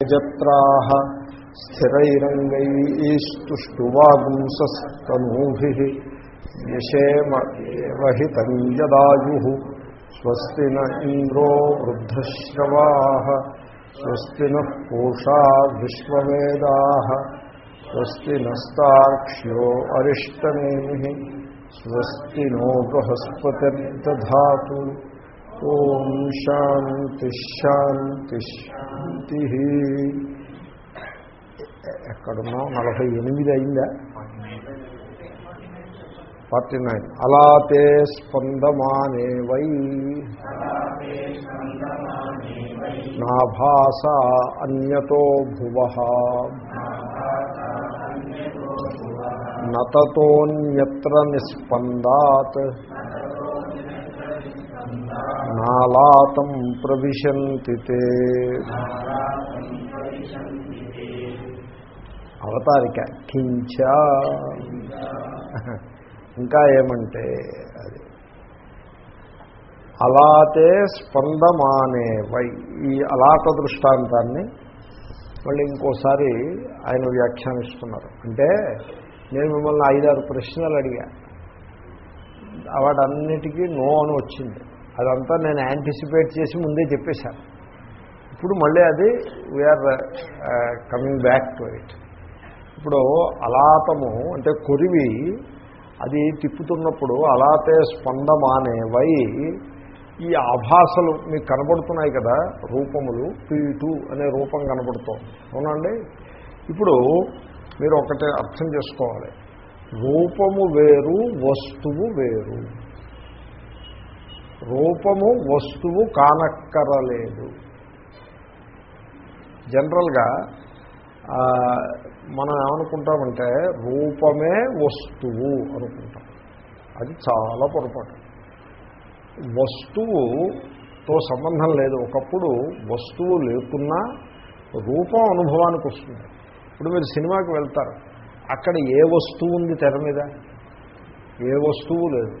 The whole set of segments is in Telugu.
జత్రాహ స్థిరైరంగైస్తువాగుంసూభి యశేమ స్వస్తి నంద్రో ఇంద్రో వృద్ధశ్రవాः స్వస్తి నః పూషా స్వస్తి నస్తాక్ష్యో అరిష్టమే స్వస్తి నో బృహస్పతిర్దధాతు ఓం శాంతి శాంతి శాంతి. ఎక్కడున్నాం నలభై ఎనిమిది అయిందా? Forty nine. అలా తే స్పందమానే వై. నా భాష అన్యతో భువ. నతోన్యత్ర నిస్పందాత్. నాలాతం ప్రవిశంతి అవతారిక. కించ. ఇంకా ఏమంటే అది. అలాతే స్పందమానే వై. ఈ అలాత దృష్టాంతాన్ని మళ్ళీ ఇంకోసారి ఆయన వ్యాఖ్యానిస్తున్నారు. అంటే నేను మిమ్మల్ని ఐదారు ప్రశ్నలు అడిగా. వాటన్నిటికీ నో అని వచ్చింది. అదంతా నేను యాంటిసిపేట్ చేసి ముందే చెప్పేశాను. ఇప్పుడు మళ్ళీ అది we're coming back to it ఇప్పుడు అలాతము అంటే కొరివి అది తిప్పుతున్నప్పుడు అలాతే స్పందమానే వై ఈ ఆభాసలు మీకు కనబడుతున్నాయి కదా రూపములు పీటు అనే రూపం కనబడుతోంది. అవునండి ఇప్పుడు మీరు ఒకటి అర్థం చేసుకోవాలి. రూపము వేరు వస్తువు వేరు. రూపము వస్తువు కానక్కరలేదు. జనరల్గా మనం ఏమనుకుంటామంటే రూపమే వస్తువు అనుకుంటాం. అది చాలా పొరపాటు. వస్తువుతో సంబంధం లేదు. ఒకప్పుడు వస్తువు లేకున్నా రూపం అనుభవానికి వస్తుంది. ఇప్పుడు మీరు సినిమాకి వెళ్తారు. అక్కడ ఏ వస్తువు ఉంది తెర మీద? ఏ వస్తువు లేదు.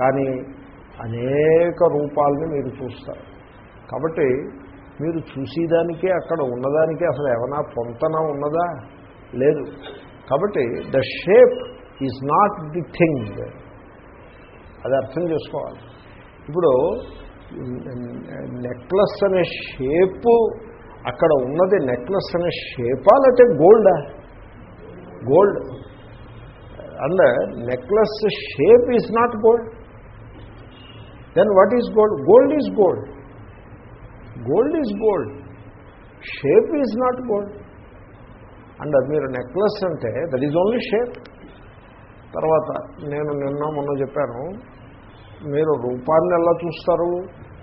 కానీ అనేక రూపాలని మీరు చూస్తారు. కాబట్టి మీరు చూసేదానికే అక్కడ ఉన్నదానికే అసలు ఏమైనా పొంతన ఉన్నదా? లేదు. కాబట్టి the shape is not the thing. అది అర్థం చేసుకోవాలి. ఇప్పుడు నెక్లెస్ అనే షేపు అక్కడ ఉన్నది నెక్లెస్ అనే షేపా లేకపోతే గోల్డా? Gold. And necklace shape is not gold. Then what is gold gold is gold gold is gold shape is not gold and మీరు నెక్లెస్ అంటే దట్ ఈజ్ ఓన్లీ షేప్ తర్వాత నేను నిన్న మొన్న చెప్పాను మీరు రూపాన్ని ఎలా చూస్తారు?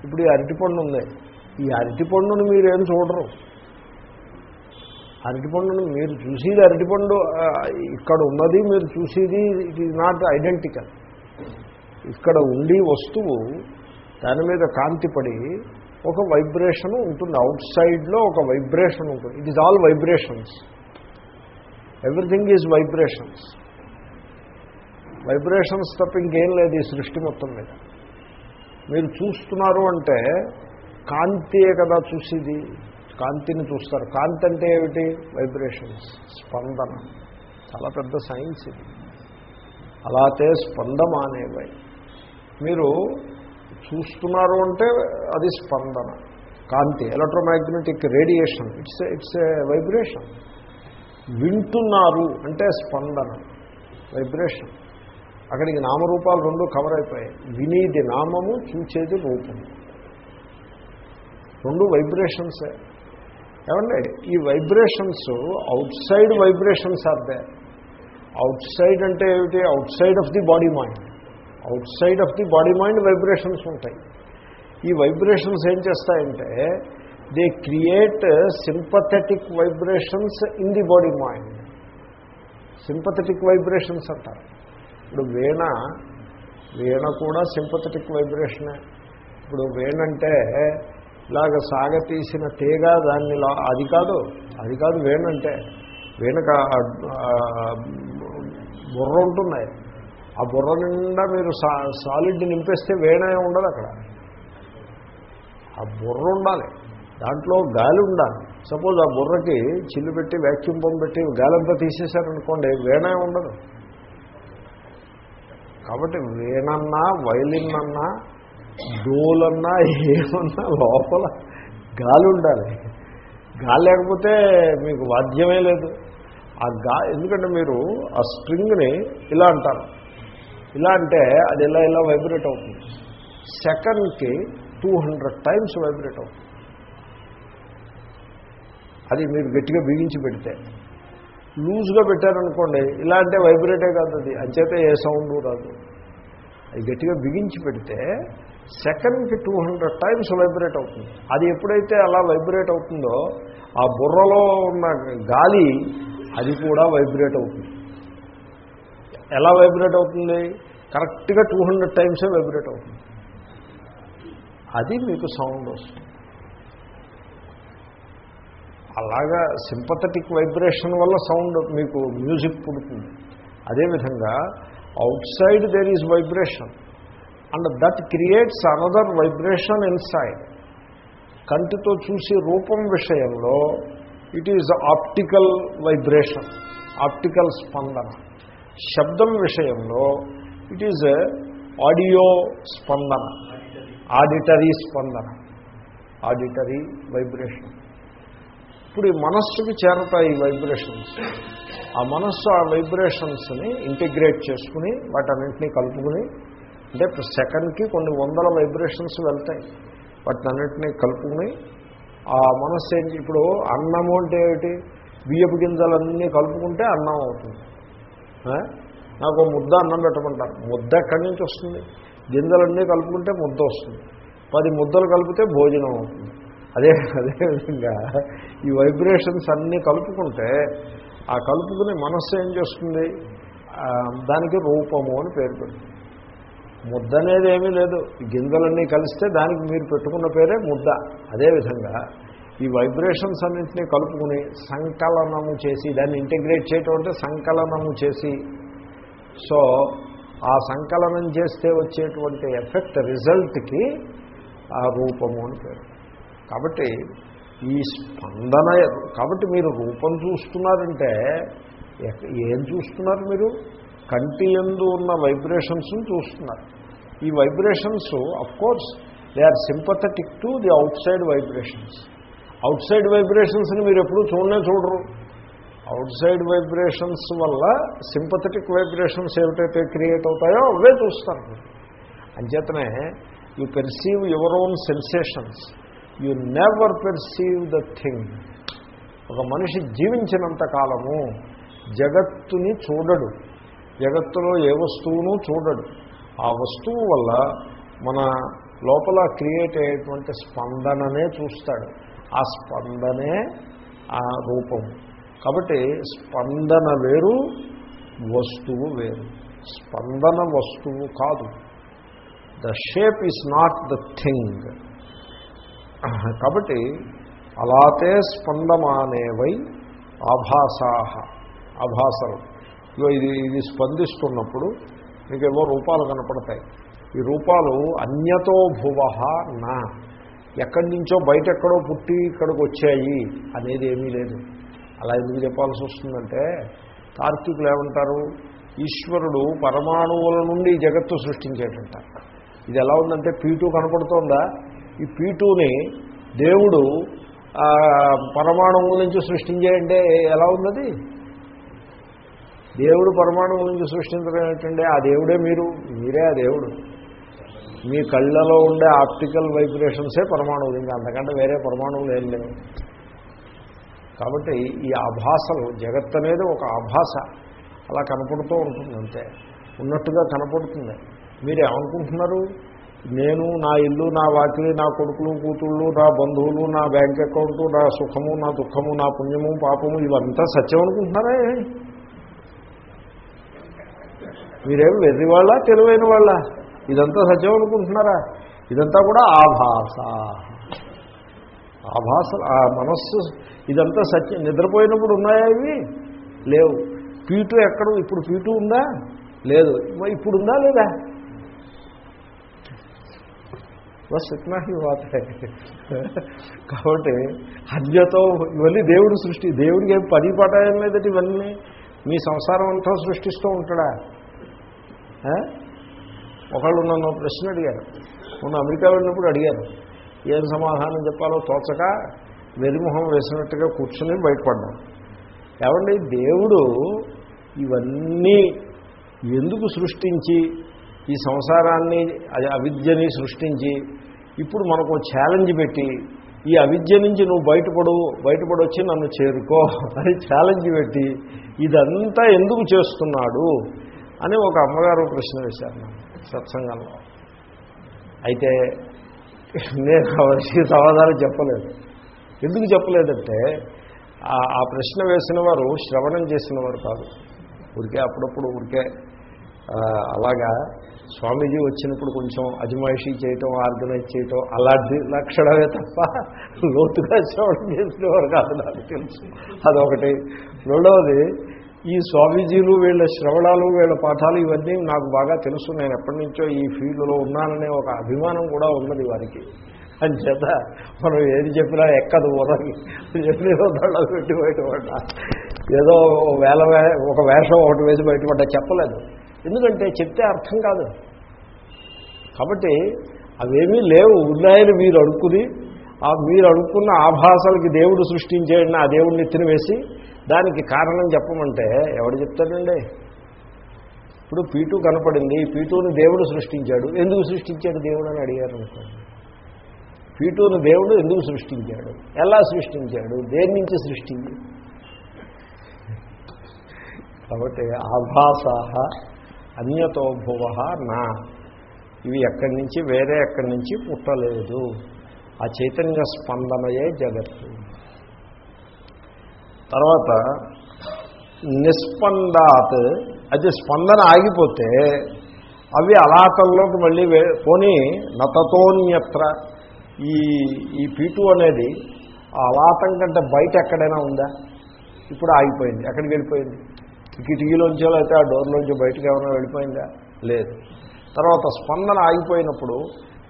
ఇప్పుడు ఈ అరటిపండు ఉంది. ఈ అరటిపండుని మీరేం చూడరు? అరటిపండుని మీరు చూసేది అరటిపండు ఇక్కడ ఉన్నది మీరు చూసేది ఇట్ ఈజ్ నాట్ ఐడెంటికల్ ఇక్కడ ఉండి వస్తువు దాని మీద కాంతి పడి ఒక వైబ్రేషన్ ఉంటుంది. అవుట్ సైడ్లో ఒక వైబ్రేషన్ ఉంటుంది. It is all vibrations everything is vibrations vibrations తప్ప ఇంకేం లేదు ఈ సృష్టి మొత్తం మీద. మీరు చూస్తున్నారు అంటే కాంతియే కదా చూసేది. కాంతిని చూస్తారు. కాంతి అంటే ఏమిటి? వైబ్రేషన్స్ స్పందన. చాలా పెద్ద సైన్స్ ఇది. అలాతే స్పందమానేవై మీరు చూస్తున్నారు అంటే అది స్పందన. కాంతి electromagnetic radiation it's it's a vibration వింటున్నారు అంటే స్పందన వైబ్రేషన్ అక్కడికి నామరూపాలు రెండు కవర్ అయిపోయాయి. వినేది నామము చూచేది రూపము. రెండు వైబ్రేషన్సే ఏమండి? ఈ vibrations outside vibrations are they outside అంటే ఏమిటి? Outside of the body mind outside of the body mind vibrations ఉంటాయి. ఈ వైబ్రేషన్స్ ఏం చేస్తాయంటే they create sympathetic vibrations in the body mind sympathetic vibrations అంటారు. ఇప్పుడు వీణ వీణ కూడా సింపథెటిక్ వైబ్రేషనే ఇప్పుడు వీణంటే ఇలాగ సాగతీసిన తీగ దాన్ని అది కాదు అది కాదు వీణంటే వీణక బుర్ర ఉంటుంది ఆ బుర్ర నిండా మీరు సా సాలిడ్ నింపేస్తే వీణ ఉండదు అక్కడ. ఆ బుర్ర ఉండాలి. దాంట్లో గాలి ఉండాలి. సపోజ్ ఆ బుర్రకి చిల్లు పెట్టి వ్యాక్యూమ్ పంప్ పెట్టి గాలంతా తీసేశారనుకోండి వేణే ఉండదు. కాబట్టి వేణన్నా వైలిన్ అన్నా డోలన్నా ఏమన్నా లోపల గాలి ఉండాలి. గాలి లేకపోతే మీకు వాద్యమే లేదు. ఆ గా ఎందుకంటే మీరు ఆ స్ట్రింగ్ని ఇలా అంటారు. ఇలా అంటే అది ఇలా ఇలా వైబ్రేట్ అవుతుంది? సెకండ్కి టూ హండ్రెడ్ టైమ్స్ వైబ్రేట్ అవుతుంది. అది మీరు గట్టిగా బిగించి పెడితే. లూజ్గా పెట్టారనుకోండి ఇలా అంటే వైబ్రేటే కాదు అది. అంచేతే ఏ సౌండ్ రాదు. అది గట్టిగా బిగించి పెడితే సెకండ్కి టూ హండ్రెడ్ టైమ్స్ వైబ్రేట్ అవుతుంది. అది ఎప్పుడైతే అలా వైబ్రేట్ అవుతుందో ఆ బుర్రలో ఉన్న గాలి అది కూడా వైబ్రేట్ అవుతుంది. ఎలా వైబ్రేట్ అవుతుంది? కరెక్ట్గా టూ హండ్రెడ్ టైమ్సే వైబ్రేట్ అవుతుంది. అది మీకు సౌండ్ వస్తుంది. అలాగా సింపథటిక్ వైబ్రేషన్ వల్ల సౌండ్ మీకు మ్యూజిక్ పుడుతుంది. అదేవిధంగా outside there is vibration and that creates another vibration inside కంటితో చూసి రూపం విషయంలో it is optical vibration optical స్పందన. శబ్దం విషయంలో ఇట్ ఈజ్ ఆడియో స్పందన. ఆడిటరీ స్పందన. ఆడిటరీ వైబ్రేషన్ ఇప్పుడు ఈ మనస్సుకి చేరతాయి ఈ వైబ్రేషన్స్ ఆ మనస్సు ఆ వైబ్రేషన్స్ని ఇంటిగ్రేట్ చేసుకుని వాటన్నింటినీ కలుపుకుని అంటే సెకండ్కి కొన్ని వందల వైబ్రేషన్స్ వెళ్తాయి. వాటినన్నింటినీ కలుపుకుని ఆ మనస్సు ఏంటి ఇప్పుడు అన్నము అంటే ఏమిటి? బియ్యపు గింజలన్నీ కలుపుకుంటే అన్నం అవుతుంది. నాకు ముద్ద అన్నం పెట్టమంటారు. ముద్ద ఎక్కడి నుంచి వస్తుంది? గింజలన్నీ కలుపుకుంటే ముద్ద వస్తుంది. పది ముద్దలు కలిపితే భోజనం అవుతుంది. అదే అదేవిధంగా ఈ వైబ్రేషన్స్ అన్నీ కలుపుకుంటే ఆ కలుపుకుని మనస్సు ఏం చేస్తుంది? దానికి రూపము అని పేరు పెడుతుంది. ముద్ద అనేది ఏమీ లేదు. గింజలన్నీ కలిస్తే దానికి మీరు పెట్టుకున్న పేరే ముద్ద. అదేవిధంగా ఈ వైబ్రేషన్స్ అన్నింటినీ కలుపుకుని సంకలనము చేసి దాన్ని ఇంటిగ్రేట్ చేయటం అంటే సంకలనము చేసి. సో ఆ సంకలనం చేస్తే వచ్చేటువంటి ఎఫెక్ట్ రిజల్ట్కి ఆ రూపము అని పేరు. కాబట్టి ఈ స్పందన కాబట్టి మీరు రూపం చూస్తున్నారంటే ఏం చూస్తున్నారు మీరు? కంటి ఎందు ఉన్న వైబ్రేషన్స్ను చూస్తున్నారు. ఈ vibrations of course they are sympathetic to the outside vibrations outside వైబ్రేషన్స్ని మీరు ఎప్పుడూ చూడనే చూడరు. అవుట్ సైడ్ వైబ్రేషన్స్ వల్ల సింపథటిక్ వైబ్రేషన్స్ ఏమిటైతే క్రియేట్ అవుతాయో అవే చూస్తారు అంచేతనే you perceive your own sensations you never perceive the thing ఒక మనిషి జీవించినంత కాలము జగత్తుని చూడడు. జగత్తులో ఏ వస్తువును చూడడు. ఆ వస్తువు వల్ల మన లోపల క్రియేట్ అయ్యేటువంటి స్పందననే చూస్తాడు. ఆ స్పందనే ఆ రూపము కాబట్టి స్పందన వేరు వస్తువు వేరు. స్పందన వస్తువు కాదు. The shape is not the thing కాబట్టి అలాతే స్పందమానేవై ఆభాసాహ ఆభాసలు ఇగో ఇది ఇది స్పందిస్తున్నప్పుడు మీకు ఏవో రూపాలు కనపడతాయి. ఈ రూపాలు అన్యతో భువ నా. ఎక్కడి నుంచో బయట ఎక్కడో పుట్టి ఇక్కడికి వచ్చాయి. అనేది ఏమీ లేదు. అలా ఎందుకు చెప్పాల్సి వస్తుందంటే తార్కికులు ఏమంటారు? ఈశ్వరుడు పరమాణువుల నుండి ఈ జగత్తు సృష్టించేటంట. ఇది ఎలా ఉందంటే పీటు కనపడుతోందా? ఈ పీటుని దేవుడు పరమాణువుల నుంచి సృష్టించేయంటే ఎలా ఉన్నది? దేవుడు పరమాణువుల నుంచి సృష్టించడం ఏంటంటే ఆ దేవుడే మీరు మీరే ఆ దేవుడు. మీ కళ్ళలో ఉండే ఆప్టికల్ వైబ్రేషన్సే పరమాణువులు ఇంకా అంతకంటే వేరే పరమాణువులు ఏం లేవు. కాబట్టి ఈ ఆభాసలు జగత్ అనేది ఒక ఆభాస అలా కనపడుతూ ఉంటుంది అంతే. ఉన్నట్టుగా కనపడుతుంది. మీరు ఏమనుకుంటున్నారు నేను నా ఇల్లు నా వాకిలి నా కొడుకులు కూతుళ్ళు నా బంధువులు నా బ్యాంక్ అకౌంటు నా సుఖము నా దుఃఖము నా పుణ్యము పాపము ఇవంతా సత్యం అనుకుంటున్నారా? మీరేం వెర్రి వాళ్ళ తెలివైన వాళ్ళ? ఇదంతా సత్యం అనుకుంటున్నారా? ఇదంతా కూడా ఆభాస. ఆభాస ఆ మనస్సు ఇదంతా సత్యం. నిద్రపోయినప్పుడు ఉన్నాయా ఇవి? లేవు. పీటు ఎక్కడ? ఇప్పుడు పీటు ఉందా? లేదు. ఇప్పుడు ఉందా లేదా? బస్ ఇట్లా హీ కాబట్టి హత్యతో ఇవన్నీ దేవుడు సృష్టి. దేవుడికి ఏం పని పాట ఏం ఇవన్నీ? మీ సంసారం అంతా సృష్టిస్తూ ఉంటాడా? ఒకళ్ళు నన్ను ప్రశ్న అడిగారు. మొన్న అమెరికా వెళ్ళినప్పుడు అడిగారు ఏం సమాధానం చెప్పాలో తోచక వెరిమొహం వేసినట్టుగా కూర్చుని బయటపడ్డాం ఏమండి దేవుడు ఇవన్నీ ఎందుకు సృష్టించి ఈ సంసారాన్ని అవిద్యని సృష్టించి ఇప్పుడు మనకు ఛాలెంజ్ పెట్టి ఈ అవిద్య నుంచి నువ్వు బయటపడు బయటపడొచ్చి నన్ను చేరుకో అని ఛాలెంజ్ పెట్టి ఇదంతా ఎందుకు చేస్తున్నాడు అని ఒక అమ్మగారు ప్రశ్న వేశారు. నాకు సత్సంగంలో. అయితే నేను అవన్నీ సమాధానం చెప్పలేదు. ఎందుకు చెప్పలేదంటే ఆ- ప్రశ్న వేసిన వారు శ్రవణం చేసిన వారు కాదు. ఊరికే అప్పుడప్పుడు ఊరికే అలాగా స్వామీజీ వచ్చినప్పుడు కొంచెం అజమాయిషీ చేయటం ఆర్గనైజ్ చేయటం అలాంటి లక్షణమే తప్ప లోతుగా శ్రవణం చేసినవారు కాదు నాకు తెలుసు. అదొకటి. రెండవది ఈ స్వామీజీలు వీళ్ళ శ్రవణాలు వీళ్ళ పాఠాలు ఇవన్నీ నాకు బాగా తెలుసు. నేను ఎప్పటి నుంచో ఈ ఫీల్డ్లో ఉన్నాననే ఒక అభిమానం కూడా ఉన్నది వారికి. అని చేత మనం ఏది చెప్పినా ఎక్కదు ఉదకి ఏదో దళ్ళ పెట్టి బయటపడ్డ. ఏదో వేల వే- ఒక వేషం ఒకటి వేసి బయటపడ్డా. చెప్పలేదు. ఎందుకంటే చెప్తే అర్థం కాదు. కాబట్టి అవేమీ లేవు. ఉన్నాయని మీరు అనుకుని ఆ మీరు అనుకున్న ఆభాసాలకి దేవుడు సృష్టించేయండి ఆ దేవుడిని ఎత్తిన దానికి కారణం చెప్పమంటే ఎవడు చెప్తాడండి? ఇప్పుడు పీటు కనపడింది ఈ పీటుని దేవుడు సృష్టించాడు. ఎందుకు సృష్టించాడు దేవుడు అని అడిగారు అనుకోండి. పీటును దేవుడు ఎందుకు సృష్టించాడు? ఎలా సృష్టించాడు? దేని నుంచి సృష్టించి? కాబట్టి ఆభాస అన్యతోభువ నా. ఇవి ఎక్కడి నుంచి? వేరే ఎక్కడి నుంచి పుట్టలేదు. ఆ చైతన్య స్పందనయే జగత్తు. తర్వాత నిస్పందాత్ అది స్పందన ఆగిపోతే అవి అలాటంలోకి మళ్ళీ కొని పోనీ నతతోన్యత్ర ఈ ఈ పీటు అనేది ఆ అలాటం కంటే బయట ఎక్కడైనా ఉందా? ఇప్పుడు ఆగిపోయింది ఎక్కడికి వెళ్ళిపోయింది? కిటికీలోంచో లేకపోతే ఆ డోర్లోంచి బయటకు ఏమైనా వెళ్ళిపోయిందా? లేదు. తర్వాత స్పందన ఆగిపోయినప్పుడు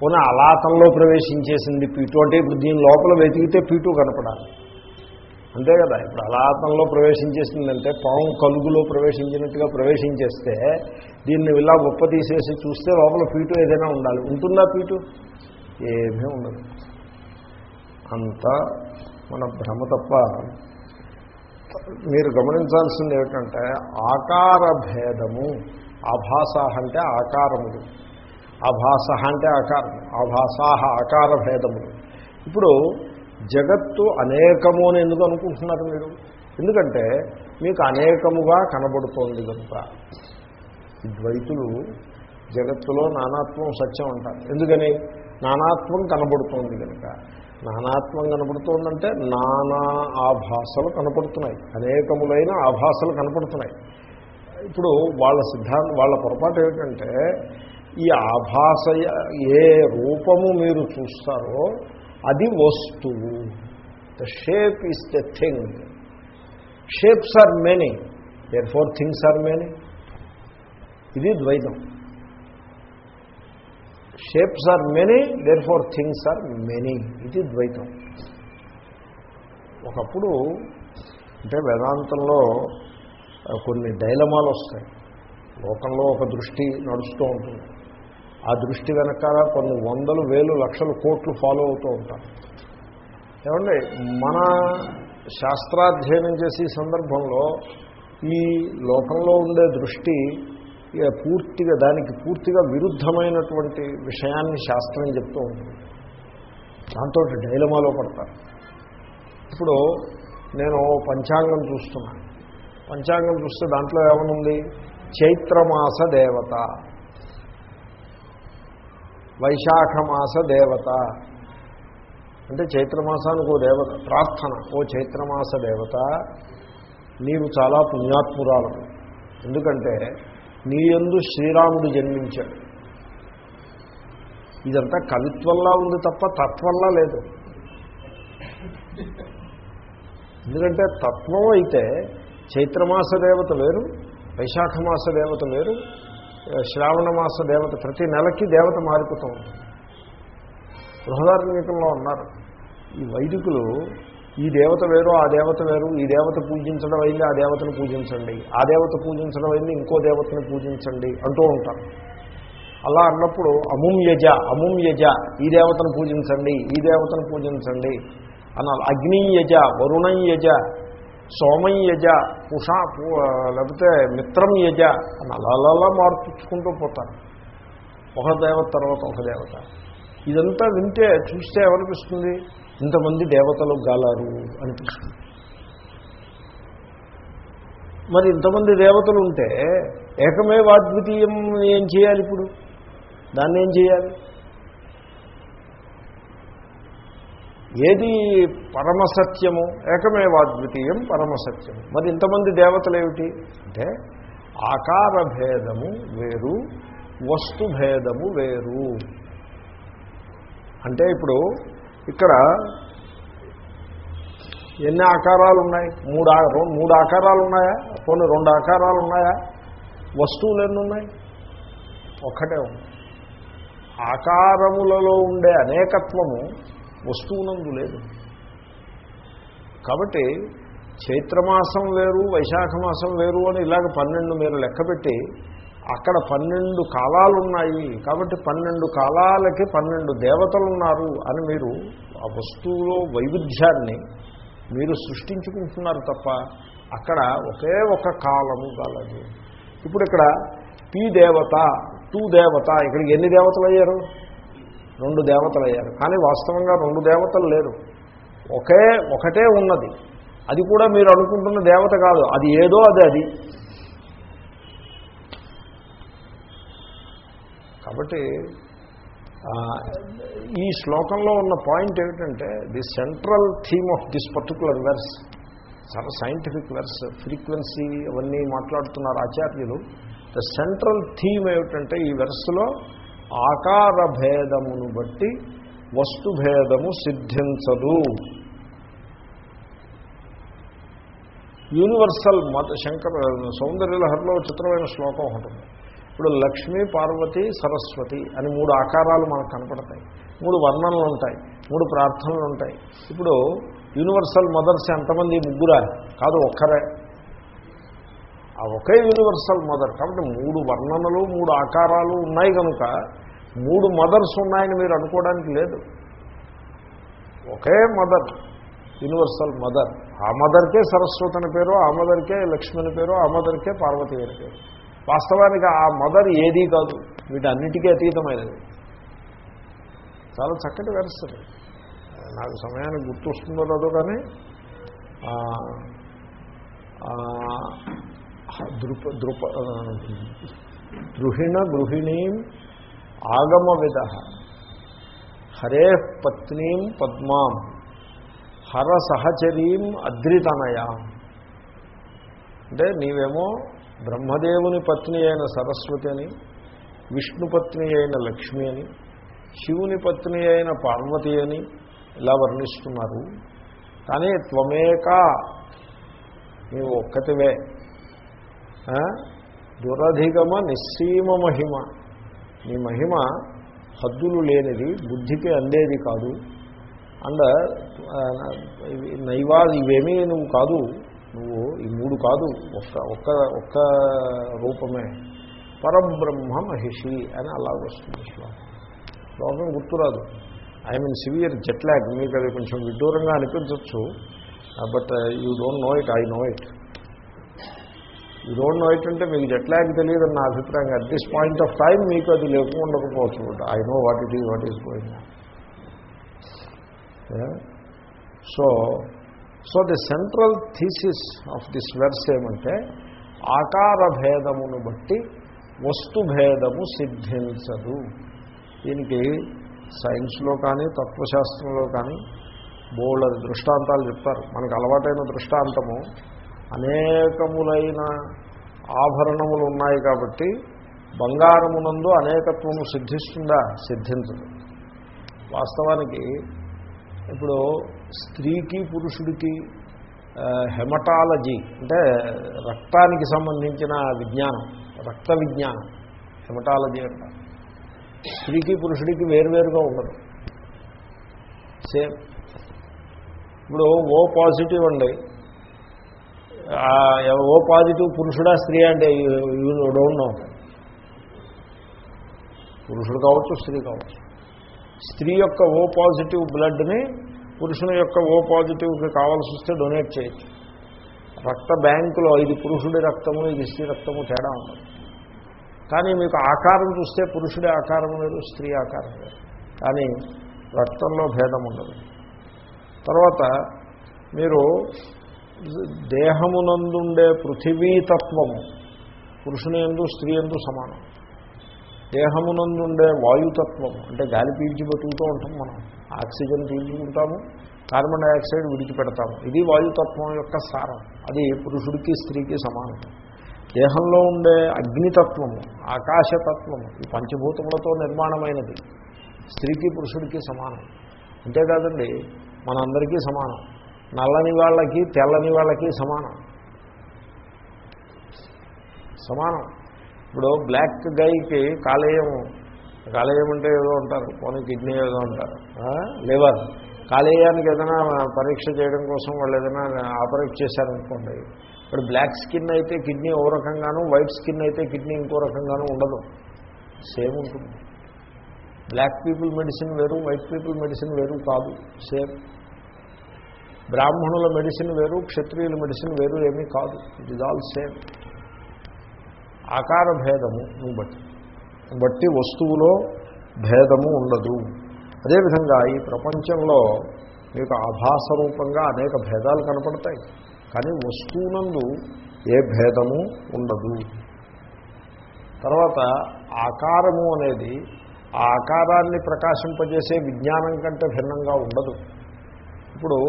పోనీ అలాటంలో ప్రవేశించేసింది పీటు అంటే ఇప్పుడు దీని లోపల వెతికితే పీటు కనపడాలి. అంతే కదా? ఇప్పుడు అలాతంలో ప్రవేశించేసిందంటే పాము కలుగులో ప్రవేశించినట్టుగా ప్రవేశించేస్తే దీన్ని ఇలా గొప్ప తీసేసి చూస్తే లోపల పీటు ఏదైనా ఉండాలి. ఉంటుందా పీటు? ఏమీ ఉండదు. అంతా మన భ్రమ తప్ప మీరు గమనించాల్సింది ఏమిటంటే ఆకార భేదము ఆభాస అంటే ఆకారములు. ఆభాస అంటే ఆకారం ఆభాసాహ ఆకార భేదములు. ఇప్పుడు జగత్తు అనేకము అని ఎందుకు అనుకుంటున్నారు మీరు? ఎందుకంటే మీకు అనేకముగా కనబడుతోంది కనుక. ద్వైతులు జగత్తులో నానాత్వం సత్యం అంటారు. ఎందుకని? నానాత్వం కనబడుతోంది కనుక. నానాత్వం కనపడుతోందంటే నానా ఆభాసలు కనపడుతున్నాయి. అనేకములైన ఆభాసలు కనపడుతున్నాయి. ఇప్పుడు వాళ్ళ సిద్ధాంతం వాళ్ళ పొరపాటు ఏమిటంటే ఈ ఆభాస ఏ రూపము మీరు చూస్తారో అది వస్తువు. The shape is the thing shapes are many therefore things are many ఇది ద్వైతం. Shapes are many therefore things are many ఇది ద్వైతం. ఒకప్పుడు అంటే వేదాంతంలో కొన్ని డైలమాలు వస్తాయి. లోకంలో ఒక దృష్టి నడుస్తూ ఉంటుంది. ఆ దృష్టి వెనకాల కొన్ని వందలు వేలు లక్షలు కోట్లు ఫాలో అవుతూ ఉంటారు. ఏమండి? మన శాస్త్రాధ్యయనం చేసే సందర్భంలో ఈ లోకంలో ఉండే దృష్టి ఇక పూర్తిగా దానికి పూర్తిగా విరుద్ధమైనటువంటి విషయాన్ని శాస్త్రం చెప్తూ ఉంటుంది. దాంతో డైలమాలో పడతారు. ఇప్పుడు నేను పంచాంగం చూస్తున్నాను. పంచాంగం చూస్తే దాంట్లో ఏమనుంది? చైత్రమాస దేవత. వైశాఖమాస దేవత అంటే చైత్రమాసానికి ఓ దేవత ప్రార్థన ఓ చైత్రమాస దేవత నీవు చాలా పుణ్యాత్మురాలు ఎందుకంటే నీ యందు శ్రీరాముడు జన్మించాడు. ఇదంతా కవిత్వంలా ఉంది తప్ప తత్వంలా లేదు. ఎందుకంటే తత్వం అయితే చైత్రమాస దేవత వేరు వైశాఖమాస దేవత వేరు శ్రావణ మాస దేవత ప్రతి నెలకి దేవత మారిపోతూ ఉంటుంది. బృహదార్మికంలో ఉన్నారు. ఈ వైదికులు ఈ దేవత వేరు ఆ దేవత వేరు ఈ దేవత పూజించడం అయింది ఆ దేవతను పూజించండి. ఆ దేవత పూజించడం అయింది ఇంకో దేవతను పూజించండి అంటూ ఉంటారు. అలా అన్నప్పుడు అముం యజ అముం యజ ఈ దేవతను పూజించండి ఈ దేవతను పూజించండి అనాలి. అగ్నియజ యజ యజ సోమం యజ పుషా పు- లేకపోతే మిత్రం యజ అని అలా అలా మార్పించుకుంటూ పోతారు. ఒక దేవత తర్వాత ఒక దేవత. ఇదంతా వింటే చూస్తే ఏమనిపిస్తుంది? ఇంతమంది దేవతలు గాలారు అనిపిస్తుంది. మరి ఇంతమంది దేవతలు ఉంటే ఏకమేవాద్వితీయం ఏం చేయాలి ఇప్పుడు? దాన్ని ఏం చేయాలి? ఏది పరమసత్యము? ఏకమేవాద్వితీయం పరమసత్యము. మరి ఇంతమంది దేవతలు ఏమిటి అంటే ఆకార భేదము వేరు వస్తుభేదము వేరు. అంటే ఇప్పుడు ఇక్కడ ఎన్ని ఆకారాలు ఉన్నాయి మూడు ఆ- మూడు ఆకారాలు ఉన్నాయా పోనీ రెండు ఆకారాలు ఉన్నాయా వస్తువులు ఎన్ని ఉన్నాయి? ఒక్కటే ఉంది. ఆకారములలో ఉండే అనేకత్వము వస్తువునందు లేదు. కాబట్టి చైత్రమాసం వేరు వైశాఖ మాసం వేరు అని ఇలాగ పన్నెండు మీరు లెక్కపెట్టి అక్కడ పన్నెండు కాలాలు ఉన్నాయి కాబట్టి పన్నెండు కాలాలకి పన్నెండు దేవతలు ఉన్నారు అని మీరు ఆ వస్తువులో వైవిధ్యాన్ని మీరు సృష్టించుకుంటున్నారు తప్ప అక్కడ ఒకే ఒక కాలము గలదు ఇప్పుడు ఇక్కడ పీ దేవత టూ దేవత ఇక్కడికి ఎన్ని దేవతలు అయ్యారు రెండు దేవతలు అయ్యారు. కానీ వాస్తవంగా రెండు దేవతలు లేరు. ఒకే ఒకటే ఉన్నది. అది కూడా మీరు అనుకుంటున్న దేవత కాదు. అది ఏదో అది అది. కాబట్టి ఈ శ్లోకంలో ఉన్న పాయింట్ ఏమిటంటే the central theme of this particular verse చాలా సైంటిఫిక్ వెర్స్ ఫ్రీక్వెన్సీ అవన్నీ మాట్లాడుతున్నారు ఆచార్యులు. ద సెంట్రల్ థీమ్ ఏమిటంటే ఈ వెర్స్లో ఆకార భేదమును బట్టి వస్తుభేదము సిద్ధించదు. యూనివర్సల్ మత శంకర సౌందర్యలహరిలో చిత్రమైన శ్లోకం ఉంటుంది ఇప్పుడు లక్ష్మీ పార్వతి సరస్వతి అని మూడు ఆకారాలు మనకు కనపడతాయి. మూడు వర్ణనలు ఉంటాయి. మూడు ప్రార్థనలు ఉంటాయి. ఇప్పుడు యూనివర్సల్ మదర్స్ ఎంతమంది? ముగ్గురా? కాదు ఒక్కరే. ఆ ఒకే యూనివర్సల్ మదర్. కాబట్టి మూడు వర్ణనలు మూడు ఆకారాలు ఉన్నాయి కనుక మూడు మదర్స్ ఉన్నాయని మీరు అనుకోవడానికి లేదు. ఒకే మదర్ యూనివర్సల్ మదర్. ఆ మదర్కే సరస్వతి అని పేరు ఆ మదర్కే లక్ష్మి అని పేరు ఆ మదర్కే పార్వతి అని పేరు. వాస్తవానికి ఆ మదర్ ఏదీ కాదు వీటన్నిటికీ అతీతమైనది. చాలా చక్కటి వెరసది నాకు సమయానికి గుర్తొస్తుందో లేదో కానీ దృప దృప గృహిణ గృహిణీం ఆగమ విద హరే పత్నీం పద్మాం హర సహచరీం అద్రితనయా. అంటే నీవేమో బ్రహ్మదేవుని పత్ని అయిన సరస్వతి అని విష్ణు పత్ని అయిన లక్ష్మి అని శివుని పత్ని అయిన పార్వతి అని ఇలా వర్ణిస్తున్నారు. కానీ త్వమేక నీవు ఒక్కటివే. దురధిగమ నిస్సీమ మహిమ. నీ మహిమ హద్దులు లేనిది బుద్ధికి అందేది కాదు. అండ్ నైవా ఇవేమీ నువ్వు కాదు. నువ్వు ఈ మూడు కాదు. ఒక్క ఒక్క ఒక్క రూపమే. పరబ్రహ్మ మహిషి అని అలా వస్తుంది శ్లోకం. శ్లోకం గుర్తురాదు. I mean severe jet lag మీకు అది కొంచెం విడ్డూరంగా అనిపించవచ్చు but you don't know it. I know it. ఈ డోంట్ నో ఇట్ అంటే మీకు జెట్ ల్యాగ్ తెలియదని నా అభిప్రాయం. At this point of time మీకు అది లేకుండకపోవచ్చు ఉండకపోవచ్చు I know what it is what is going so so the central thesis of this verse ఏమంటే ఆకార భేదమును బట్టి వస్తు భేదము సిద్ధించదు. దీనికి సైన్స్లో కానీ తత్వశాస్త్రంలో కానీ బోళ్ళ దృష్టాంతాలు చెప్తారు. మనకు అలవాటైన దృష్టాంతము అనేకములైన ఆభరణములు ఉన్నాయి కాబట్టి బంగారమునందు అనేకత్వము సిద్ధిస్తుందా? సిద్ధించదు. వాస్తవానికి ఇప్పుడు స్త్రీకి పురుషుడికి హెమటాలజీ అంటే రక్తానికి సంబంధించిన విజ్ఞానం రక్త విజ్ఞానం హెమటాలజీ అంట. స్త్రీకి పురుషుడికి వేరువేరుగా ఉండదు. సేమ్. ఇప్పుడు ఓ పాజిటివ్ అండి. ఓ పాజిటివ్ పురుషుడా స్త్రీ అంటే యూ డోంట్ నో. పురుషుడు కావచ్చు స్త్రీ కావచ్చు. స్త్రీ యొక్క ఓ పాజిటివ్ బ్లడ్ని పురుషుని యొక్క ఓ పాజిటివ్కి కావాల్సి వస్తే డొనేట్ చేయొచ్చు. రక్త బ్యాంకులో ఇది పురుషుడి రక్తము ఇది స్త్రీ రక్తము తేడా ఉండదు. కానీ మీకు ఆకారం చూస్తే పురుషుడి ఆకారం వేరు స్త్రీ ఆకారం వేరు కానీ రక్తంలో భేదం ఉండదు. తర్వాత మీరు దేహమునందుండే పృథివీతత్వము పురుషుని ఎందు స్త్రీ ఎందు సమానం. దేహమునందుండే వాయుతత్వము అంటే గాలి పీల్చి బతుకుతూ ఉంటాం మనం ఆక్సిజన్ పీల్చుకుంటాము కార్బన్ డైఆక్సైడ్ విడిచిపెడతాము. ఇది వాయుతత్వం యొక్క సారం అది పురుషుడికి స్త్రీకి సమానం. దేహంలో ఉండే అగ్నితత్వము ఆకాశతత్వము ఈ పంచభూతములతో నిర్మాణమైనది స్త్రీకి పురుషుడికి సమానం. అంతేకాదండి మనందరికీ సమానం. నల్లని వాళ్ళకి తెల్లని వాళ్ళకి సమానం. సమానం. ఇప్పుడు బ్లాక్ గైకి కాలేయం కాలేయం అంటే ఏదో ఉంటారు పోనీ కిడ్నీ ఏదో అంటారు. లివర్ కాలేయానికి ఏదైనా పరీక్ష చేయడం కోసం వాళ్ళు ఏదైనా ఆపరేట్ చేశారనుకోండి ఇప్పుడు బ్లాక్ స్కిన్ అయితే కిడ్నీ ఓ రకంగాను వైట్ స్కిన్ అయితే కిడ్నీ ఇంకో రకంగాను ఉండదు. సేమ్ ఉంటుంది. బ్లాక్ పీపుల్ మెడిసిన్ వేరు వైట్ పీపుల్ మెడిసిన్ వేరు కాదు. సేమ్. బ్రాహ్మణుల మెడిసిన్ వేరు క్షత్రియుల మెడిసిన్ వేరు ఏమీ కాదు. ఇట్ ఇస్ ఆల్ సేమ్ ఆకార భేదము బట్టి. బట్టి వస్తువులో భేదము ఉండదు. అదేవిధంగా ఈ ప్రపంచంలో మీకు ఆభాస రూపంగా అనేక భేదాలు కనపడతాయి. కానీ వస్తువునందు ఏ భేదము ఉండదు. తర్వాత ఆకారము అనేది ఆ ఆకారాన్ని ప్రకాశింపజేసే విజ్ఞానం కంటే భిన్నంగా ఉండదు. ఇప్పుడు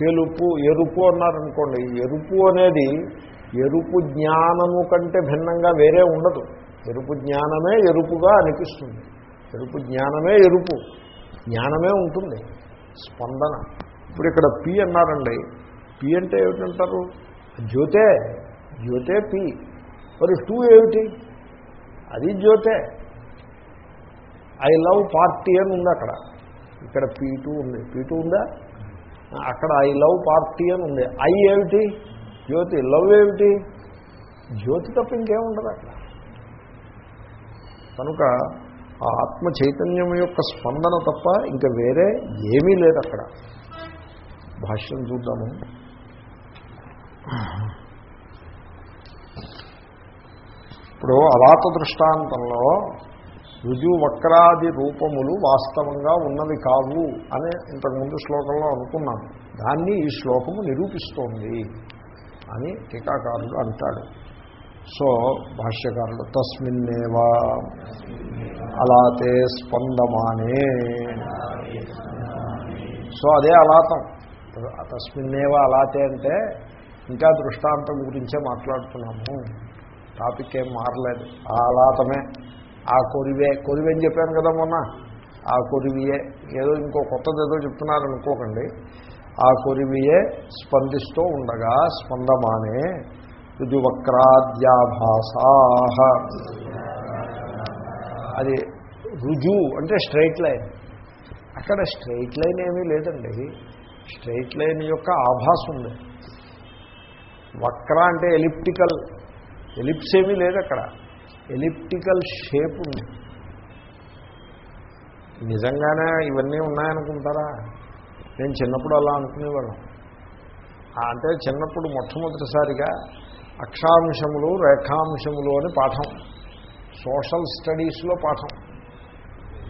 తెలుపు ఎరుపు అన్నారనుకోండి. ఎరుపు అనేది ఎరుపు జ్ఞానము కంటే భిన్నంగా వేరే ఉండదు. ఎరుపు జ్ఞానమే ఎరుపుగా అనిపిస్తుంది. ఎరుపు జ్ఞానమే ఎరుపు. జ్ఞానమే ఉంటుంది. స్పందన. ఇప్పుడు ఇక్కడ పి అన్నారండి. పి అంటే ఏమిటంటారు? జ్యోతే. జ్యోతే పి. మరి టూ ఏమిటి? అది జ్యోతే. ఐ లవ్ పార్టీ అని ఉంది అక్కడ. ఇక్కడ పీ టూ ఉంది. పీ టూ ఉందా? అక్కడ ఐ లవ్ పార్టీ అని ఉంది. ఐ ఏమిటి? జ్యోతి. లవ్ ఏమిటి? జ్యోతి తప్ప ఇంకేముండదు అక్కడ. కనుక ఆ ఆత్మ చైతన్యం యొక్క స్పందన తప్ప ఇంకా వేరే ఏమీ లేదు అక్కడ. భాష్యం చూద్దాము. ఇప్పుడు అలాత దృష్టాంతంలో రుజు వక్రాది రూపములు వాస్తవంగా ఉన్నవి కావు అని ఇంతకుముందు శ్లోకంలో అనుకున్నాను. దాన్ని ఈ శ్లోకము నిరూపిస్తోంది అని టీకాకారుడు అంటాడు. సో భాష్యకారుడు తస్మిన్నేవా అలాతే స్పందమానే. సో అదే అలాతం. తస్మిన్నేవా అలాతే అంటే ఇంకా దృష్టాంతం గురించే మాట్లాడుతున్నాము. టాపిక్ ఏం మారలేదు. ఆ అలాతమే. ఆ కొరివే కొరివే అని చెప్పాను కదా మొన్న. ఆ కొరివియే ఏదో ఇంకో కొత్తది ఏదో చెప్తున్నారు అనుకోకండి. ఆ కొరివియే స్పందిస్తూ ఉండగా స్పందమానే రుజువక్రాద్యాభాసా అది రుజు అంటే స్ట్రైట్ లైన్. అక్కడ స్ట్రైట్ లైన్ ఏమీ లేదండి. స్ట్రైట్ లైన్ యొక్క ఆభాస్ ఉంది. వక్ర అంటే ఎలిప్టికల్. ఎలిప్స్ ఏమీ లేదు అక్కడ. ఎలిప్టికల్ షేప్ ఉంది. నిజంగానే ఇవన్నీ ఉన్నాయనుకుంటారా? నేను చిన్నప్పుడు అలా అనుకునేవాళ్ళం. అంటే చిన్నప్పుడు మొట్టమొదటిసారిగా అక్షాంశములు రేఖాంశములు అని పాఠం. సోషల్ స్టడీస్లో పాఠం.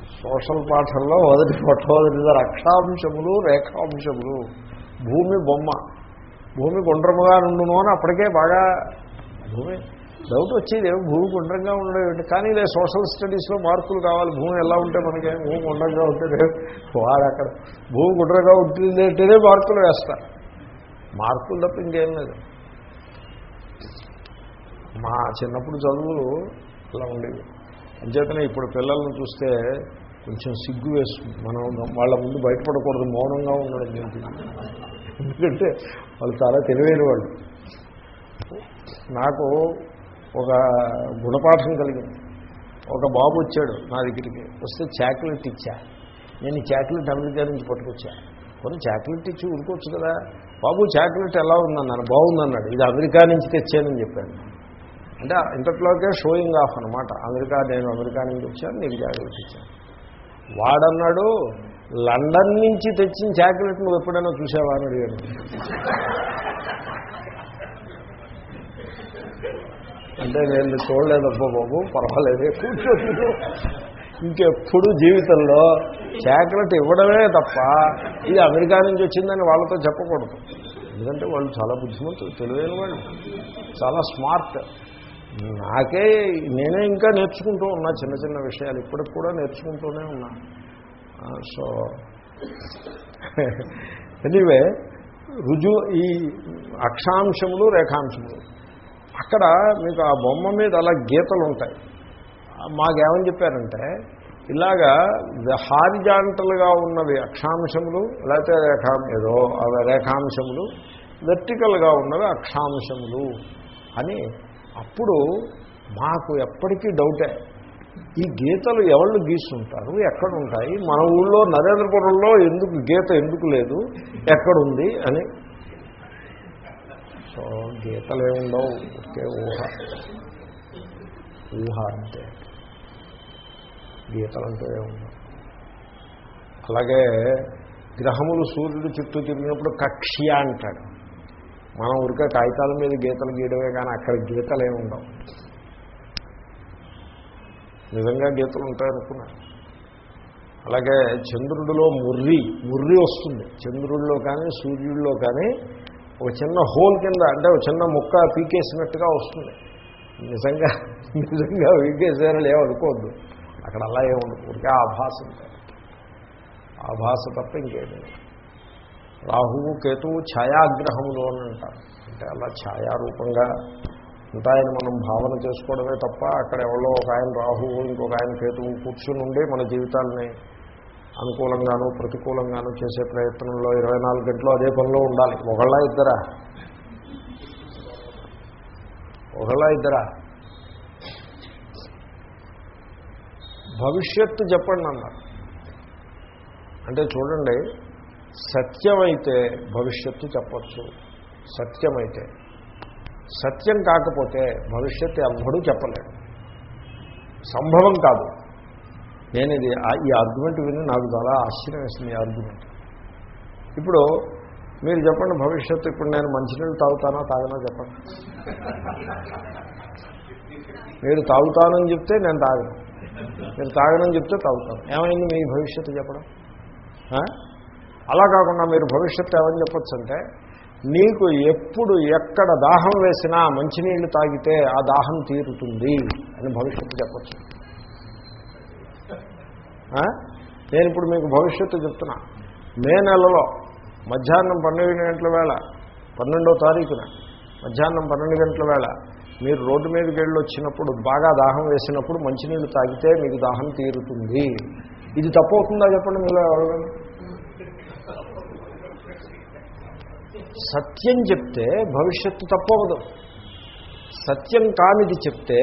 సోషల్ పాఠంలో మొదటి మొట్టమొదటిసారి అక్షాంశములు రేఖాంశములు. భూమి బొమ్మ. భూమి గుండ్రముగా నుండును అని అప్పటికే బాగా భూమి డౌట్ వచ్చేది ఏమో భూమి గుండ్రంగా ఉండడం కానీ లేదు సోషల్ స్టడీస్లో మార్కులు కావాలి. భూమి ఎలా ఉంటే మనకి భూమి గుండ్రంగా ఉంటే వారు అక్కడ భూమి గుండ్రంగా ఉంటుందంటేనే మార్కులు వేస్తారు. మార్కులు తప్ప ఇంకేం లేదు. మా చిన్నప్పుడు చదువులు అలా ఉండేవి. అంచేతనే ఇప్పుడు పిల్లల్ని చూస్తే కొంచెం సిగ్గు వేస్తుంది. మనం వాళ్ళ ముందు బయటపడకూడదు మౌనంగా ఉండడం ఎందుకంటే వాళ్ళు చాలా తెలివైన వాళ్ళు. నాకు ఒక గుణపాఠం కలిగింది. ఒక బాబు వచ్చాడు నా దగ్గరికి. వస్తే చాక్లెట్ ఇచ్చా. నేను చాక్లెట్ అమెరికా నుంచి పట్టుకొచ్చా. కొన్ని చాక్లెట్ ఇచ్చి ఉరుకోవచ్చు కదా. బాబు చాక్లెట్ ఎలా ఉందన్నాను బాగుందన్నాడు. ఇది అమెరికా నుంచి తెచ్చానని చెప్పాను అంటే ఇంతట్లోకే షోయింగ్ ఆఫ్ అనమాట అమెరికా నేను అమెరికా నుంచి వచ్చాను నీకు చాక్లెట్ ఇచ్చాను. వాడన్నాడు లండన్ నుంచి తెచ్చిన చాక్లెట్ నువ్వు ఎప్పుడైనా చూసావా అని అడిగాడు. అంటే నేను చూడలేదబ్బా బాబు పర్వాలేదే. కూర్చో ఇంకెప్పుడు జీవితంలో చాక్లెట్ ఇవ్వడమే తప్ప ఇది అమెరికా నుంచి వచ్చిందని వాళ్ళతో చెప్పకూడదు. ఎందుకంటే వాళ్ళు చాలా బుద్ధిమంతులు తెలివైన వాళ్ళు. చాలా స్మార్ట్. నాకే నేనే ఇంకా నేర్చుకుంటూ ఉన్నా చిన్న చిన్న విషయాలు. ఇప్పటికి కూడా నేర్చుకుంటూనే ఉన్నా. సో ఎనీవే రుజువు ఈ అక్షాంశములు రేఖాంశములు. అక్కడ మీకు ఆ బొమ్మ మీద అలా గీతలు ఉంటాయి మాకేమని చెప్పారంటే ఇలాగా హారిజాంటల్గా ఉన్నవి అక్షాంశములు లేకపోతే రేఖా ఏదో అవి రేఖాంశములు వెర్టికల్గా ఉన్నవి అక్షాంశములు అని అప్పుడు మాకు ఎప్పటికీ డౌటే. ఈ గీతలు ఎవళ్ళు గీస్తుంటారు? ఎక్కడ ఉంటాయి మన ఊళ్ళో నరేంద్రపురంలో ఎందుకు గీత ఎందుకు లేదు? ఎక్కడుంది? అని సో గీతలు ఏముండవు ఒకే ఊహ. ఊహ అంటే గీతలంటూ ఏముండవు అలాగే గ్రహములు సూర్యుడు చుట్టూ తిరిగినప్పుడు కక్ష్య అంటాడు. మనం ఉరికే కాగితాల మీద గీతలు గీయడమే కానీ అక్కడ గీతలు ఏముండవు నిజంగా గీతలు ఉంటాయనుకున్నారు అలాగే చంద్రుడిలో ముర్రి ముర్రి వస్తుంది. చంద్రుడిలో కానీ సూర్యుడిలో కానీ ఒక చిన్న హోల్ కింద అంటే ఒక చిన్న ముక్క పీకేసినట్టుగా వస్తుంది. నిజంగా నిజంగా పీకేసారని ఏమనుకోవద్దు అక్కడ అలా ఏముండదు ఊరికే ఆభాస ఉంటాయి ఆభాస తప్ప ఇంకేమి రాహువు కేతువు ఛాయాగ్రహములు అని అంటారు. అంటే అలా ఛాయారూపంగా ఉంటాయని మనం భావన చేసుకోవడమే తప్ప అక్కడ ఎవరో ఒక ఆయన రాహువు ఇంకొక ఆయన కేతువు కూర్చుని ఉండి మన జీవితాలని అనుకూలంగాను ప్రతికూలంగాను చేసే ప్రయత్నంలో ఇరవై నాలుగు గంటలు అదే పనిలో ఉండాలి. ఒకళ్ళ ఇద్దరా? ఒకళ్ళ ఇద్దరా? భవిష్యత్తు చెప్పండి అన్నారు. అంటే చూడండి సత్యమైతే భవిష్యత్తు చెప్పచ్చు. సత్యమైతే. సత్యం కాకపోతే భవిష్యత్తు ఎవ్వడూ చెప్పలేడు. సంభవం కాదు. నేను ఇది ఈ ఆర్గ్యుమెంట్ విని నాకు చాలా ఆశ్చర్యం వేసింది ఈ ఆర్గ్యుమెంట్ ఇప్పుడు మీరు చెప్పండి భవిష్యత్తు ఇప్పుడు నేను మంచినీళ్ళు తాగుతానా తాగనా చెప్పండి. మీరు తాగుతానని చెప్తే నేను తాగను. మీరు తాగనని చెప్తే తాగుతాను. ఏమైంది మీ భవిష్యత్తు చెప్పడం? అలా కాకుండా మీరు భవిష్యత్తు ఏమని చెప్పచ్చు అంటే నీకు ఎప్పుడు ఎక్కడ దాహం వేసినా మంచినీళ్ళు తాగితే ఆ దాహం తీరుతుంది అని భవిష్యత్తు చెప్పచ్చు. నేను ఇప్పుడు మీకు భవిష్యత్తు చెప్తున్నా. మే నెలలో మధ్యాహ్నం పన్నెండు గంటల వేళ పన్నెండో తారీఖున మధ్యాహ్నం పన్నెండు గంటల వేళ మీరు రోడ్డు మీదకి వెళ్ళి వచ్చినప్పుడు బాగా దాహం వేసినప్పుడు మంచినీళ్ళు తాగితే మీకు దాహం తీరుతుంది. ఇది తప్పవుతుందా చెప్పండి మీరు సత్యం చెప్తే భవిష్యత్తు తప్పవదు. సత్యం కానిది చెప్తే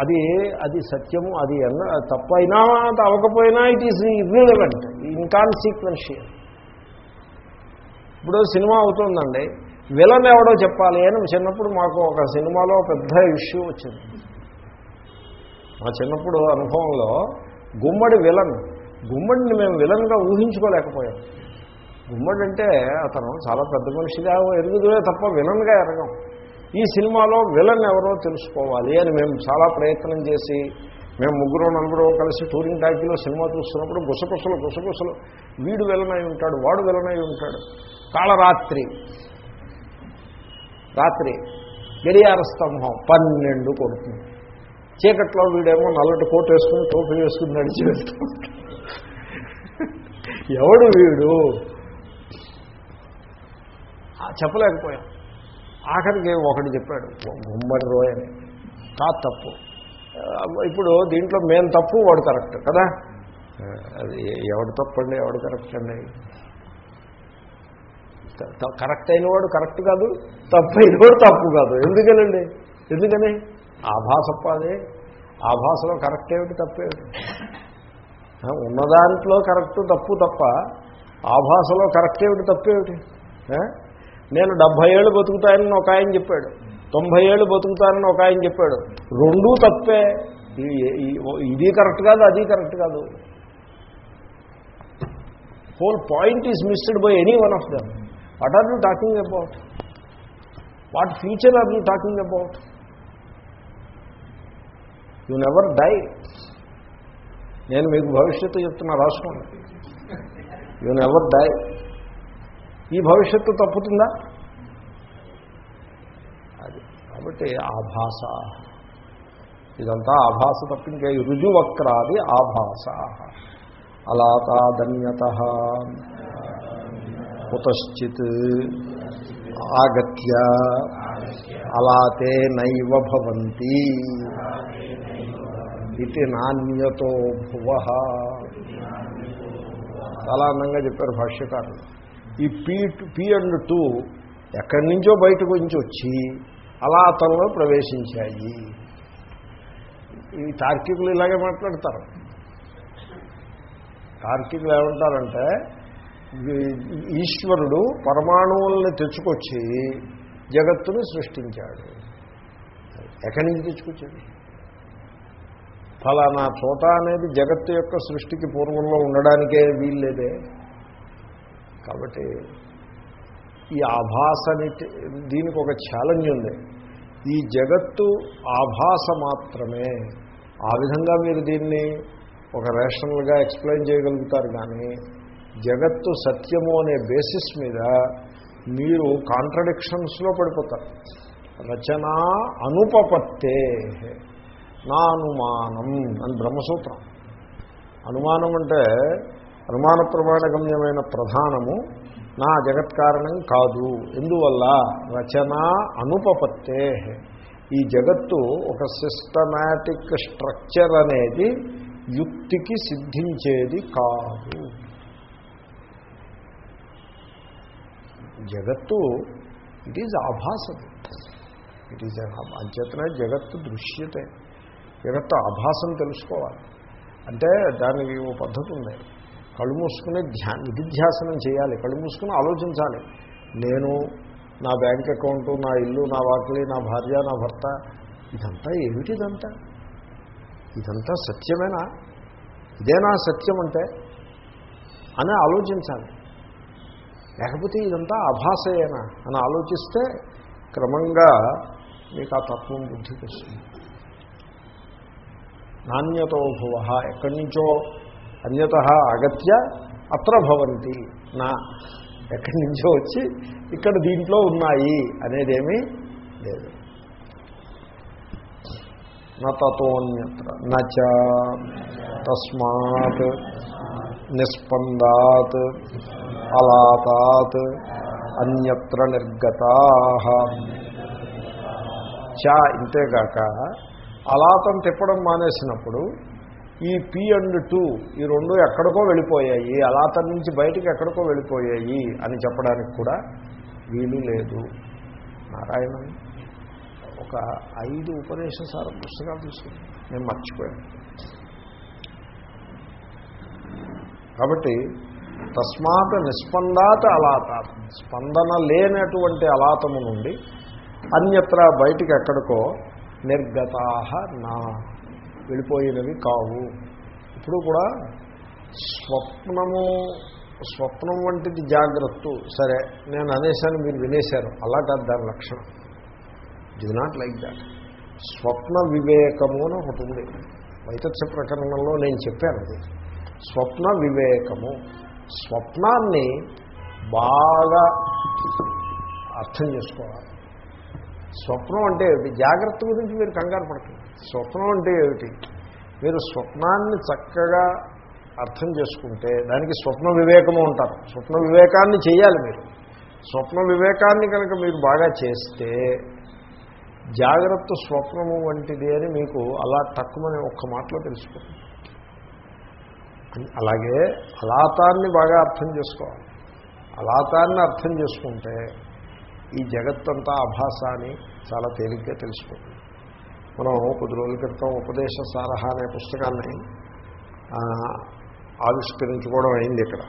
అది అది సత్యము అది ఎన్న తప్పైనా అవ్వకపోయినా ఇట్ ఈస్ ఇర్రిలవెంట్ ఇన్కాన్సీక్వెన్షియల్ ఇప్పుడు సినిమా అవుతుందండి. విలన్ ఎవడో చెప్పాలి అని చిన్నప్పుడు మాకు ఒక సినిమాలో పెద్ద ఇష్యూ వచ్చింది. మా చిన్నప్పుడు అనుభవంలో గుమ్మడి విలన్ గుమ్మడిని మేము విలన్గా ఊహించుకోలేకపోయాం. గుమ్మడి అంటే అతను చాలా పెద్ద మనిషిగా ఎరుగుదులే తప్ప విలన్గా ఎరగం. ఈ సినిమాలో విలన్ ఎవరో తెలుసుకోవాలి అని మేము చాలా ప్రయత్నం చేసి మేము ముగ్గురు నలుగురు కలిసి టూరింగ్ ట్యాక్సీలో సినిమా చూస్తున్నప్పుడు గుసగుసలు గుసగుసలు. వీడు విలనై ఉంటాడు వాడు విలనై ఉంటాడు. కాళరాత్రి రాత్రి. గడియార స్తంభం పన్నెండు కొడుతుంది. చీకట్లో వీడేమో నల్లటి కోట్ వేసుకుని టోపీ వేసుకుని నడిచి వెళ్తూ ఎవడు వీడు? చెప్పలేకపోయాం. ఆఖరికి ఒకటి చెప్పాడు గుమ్మడి రోయ్ అని. కాదు తప్పు. ఇప్పుడు దీంట్లో మేము తప్పు వాడు కరెక్ట్ కదా? అది ఎవడు తప్పండి ఎవడు కరెక్ట్ అండి? కరెక్ట్ అయిన వాడు కరెక్ట్ కాదు తప్పు అయినవాడు తప్పు కాదు. ఎందుకనండి? ఎందుకని? ఆభాసప్ప అదే ఆభాసలో కరెక్ట్ ఏమిటి తప్పేమిటి ఉన్నదాంట్లో కరెక్ట్ తప్పు తప్ప ఆభాసలో కరెక్ట్ ఏమిటి తప్పేమిటి నేను డెబ్భై ఏళ్ళు బతుకుతానని ఒక ఆయన చెప్పాడు. తొంభై ఏళ్ళు బతుకుతానని ఒక ఆయన చెప్పాడు. రెండూ తప్పే. ఇది కరెక్ట్ కాదు అది కరెక్ట్ కాదు. Whole point is missed by any one of them what are you talking about what future are you talking about you never die నేను మీకు భవిష్యత్తు చెప్తున్నా రాసుకోండి. యు నెవర్ డై ఈ భవిష్యత్తు తప్పుతుందా? అది. కాబట్టి ఆభాస. ఇదంతా ఆభాస తప్పింకే. రుజువక్రాది ఆభాస. అలాతాదన్యత. కుతశ్చిత్. ఆగత్య. అలాతే నైవ భవంతి. ఇది నాణ్యతో భువ. చాలా అందంగా చెప్పారు భాష్యకారులు. ఈ పీ పీ అండ్ టూ ఎక్కడి నుంచో బయటకు నుంచి వచ్చి అలా అతనిలో ప్రవేశించాయి. ఈ తార్కికులు ఇలాగే మాట్లాడతారు. తార్కికులు ఏమంటారంటే ఈశ్వరుడు పరమాణువుల్ని తెచ్చుకొచ్చి జగత్తుని సృష్టించాడు. ఎక్కడి నుంచి తెచ్చుకొచ్చాడు? ఫలానా చోట అనేది జగత్తు యొక్క సృష్టికి పూర్వంలో ఉండడానికే వీల్లేదే. కాబట్టి ఈ ఆభాసని దీనికి ఒక ఛాలెంజ్ ఉంది. ఈ జగత్తు ఆభాస మాత్రమే. ఆ విధంగా మీరు దీన్ని ఒక రేషనల్గా ఎక్స్ప్లెయిన్ చేయగలుగుతారు కానీ జగత్తు సత్యము అనే బేసిస్ మీద మీరు కాంట్రడిక్షన్స్లో పడిపోతారు. రచన అనుపపత్తే నా అనుమానం అని బ్రహ్మసూత్రం. అనుమానం అంటే అనుమాన ప్రమాణగమ్యమైన ప్రధానము నా జగత్ కారణం కాదు. ఎందువల్ల? రచన అనుపపత్తే. ఈ జగత్తు ఒక సిస్టమాటిక్ స్ట్రక్చర్ అనేది యుక్తికి సిద్ధించేది కాదు. జగత్తు ఇట్ ఈజ్ ఆభాసం ఇట్ ఈజ్ అంచేతనే జగత్తు దృశ్యతే. జగత్తు ఆభాసం తెలుసుకోవాలి. అంటే దానికి ఓ పద్ధతి ఉంది. కళ్ళు మూసుకుని ధ్యా నిధిధ్యాసనం చేయాలి. కళ్ళు మూసుకుని ఆలోచించాలి. నేను నా బ్యాంక్ అకౌంటు నా ఇల్లు నా వాకిలి నా భార్య నా భర్త ఇదంతా ఏమిటి ఇదంతా? ఇదంతా సత్యమేనా? ఇదేనా సత్యం అంటే? అని ఆలోచించాలి. లేకపోతే ఇదంతా అభాసయేనా? అని ఆలోచిస్తే క్రమంగా మీకు ఆ తత్వం బుద్ధికి వస్తుంది. నాణ్యతో భువ ఎక్కడి నుంచో అన్యత ఆగత్య అత్ర భవంతి. నా. ఎక్కడి నుంచో వచ్చి ఇక్కడ దీంట్లో ఉన్నాయి అనేదేమీ లేదు. నతోన్యత్ర నచ తస్మాత్. నిస్పందాత్. అలాతాత్. అన్యత్ర నిర్గతా. చ ఇంతేగాక అలాతం తిప్పడం మానేసినప్పుడు ఈ పి అండ్ టూ ఈ రెండు ఎక్కడికో వెళ్ళిపోయాయి అలాతం నుంచి బయటికి ఎక్కడికో వెళ్ళిపోయాయి అని చెప్పడానికి కూడా వీలు లేదు. నారాయణ ఒక ఐదు ఉపదేశసార పుస్తకాలు తీసుకుని నేను మర్చిపోయాను. కాబట్టి తస్మాత్ నిస్పందాత అలాతాత్ స్పందన లేనటువంటి అలాతము నుండి అన్యత్ర బయటికి ఎక్కడికో నిర్గతాహ నా వెళ్ళిపోయినవి కావు. ఇప్పుడు కూడా స్వప్నము స్వప్నం వంటిది జాగ్రత్త. సరే నేను అనేశాను మీరు వినేశారు. అలా కాదు దాని లక్షణం. ఇట్ నాట్ లైక్ దాట్ స్వప్న వివేకము అని ఒకటి ఉంది. వైతత్స ప్రకరణంలో నేను చెప్పాను అది. స్వప్న వివేకము. స్వప్నాన్ని బాగా అర్థం చేసుకోవాలి. స్వప్నం అంటే జాగ్రత్త గురించి మీరు కంగారు పడకండి. స్వప్నం అంటే ఏమిటి? మీరు స్వప్నాన్ని చక్కగా అర్థం చేసుకుంటే దానికి స్వప్న వివేకము ఉంటారు స్వప్న వివేకాన్ని చేయాలి మీరు. స్వప్న వివేకాన్ని కనుక మీరు బాగా చేస్తే జాగ్రత్త స్వప్నము వంటిది అని మీకు అలా తక్కువని ఒక్క మాటలో తెలిసిపోతుంది అలాగే అలాతాన్ని బాగా అర్థం చేసుకోవాలి. అలాతాన్ని అర్థం చేసుకుంటే ఈ జగత్తంతా అభాసాన్ని అని చాలా తేలిగ్గా తెలిసిపోతుంది మనం కొద్ది రోజుల క్రితం ఉపదేశ సారహ అనే పుస్తకాన్ని ఆవిష్కరించుకోవడం అయింది ఇక్కడ.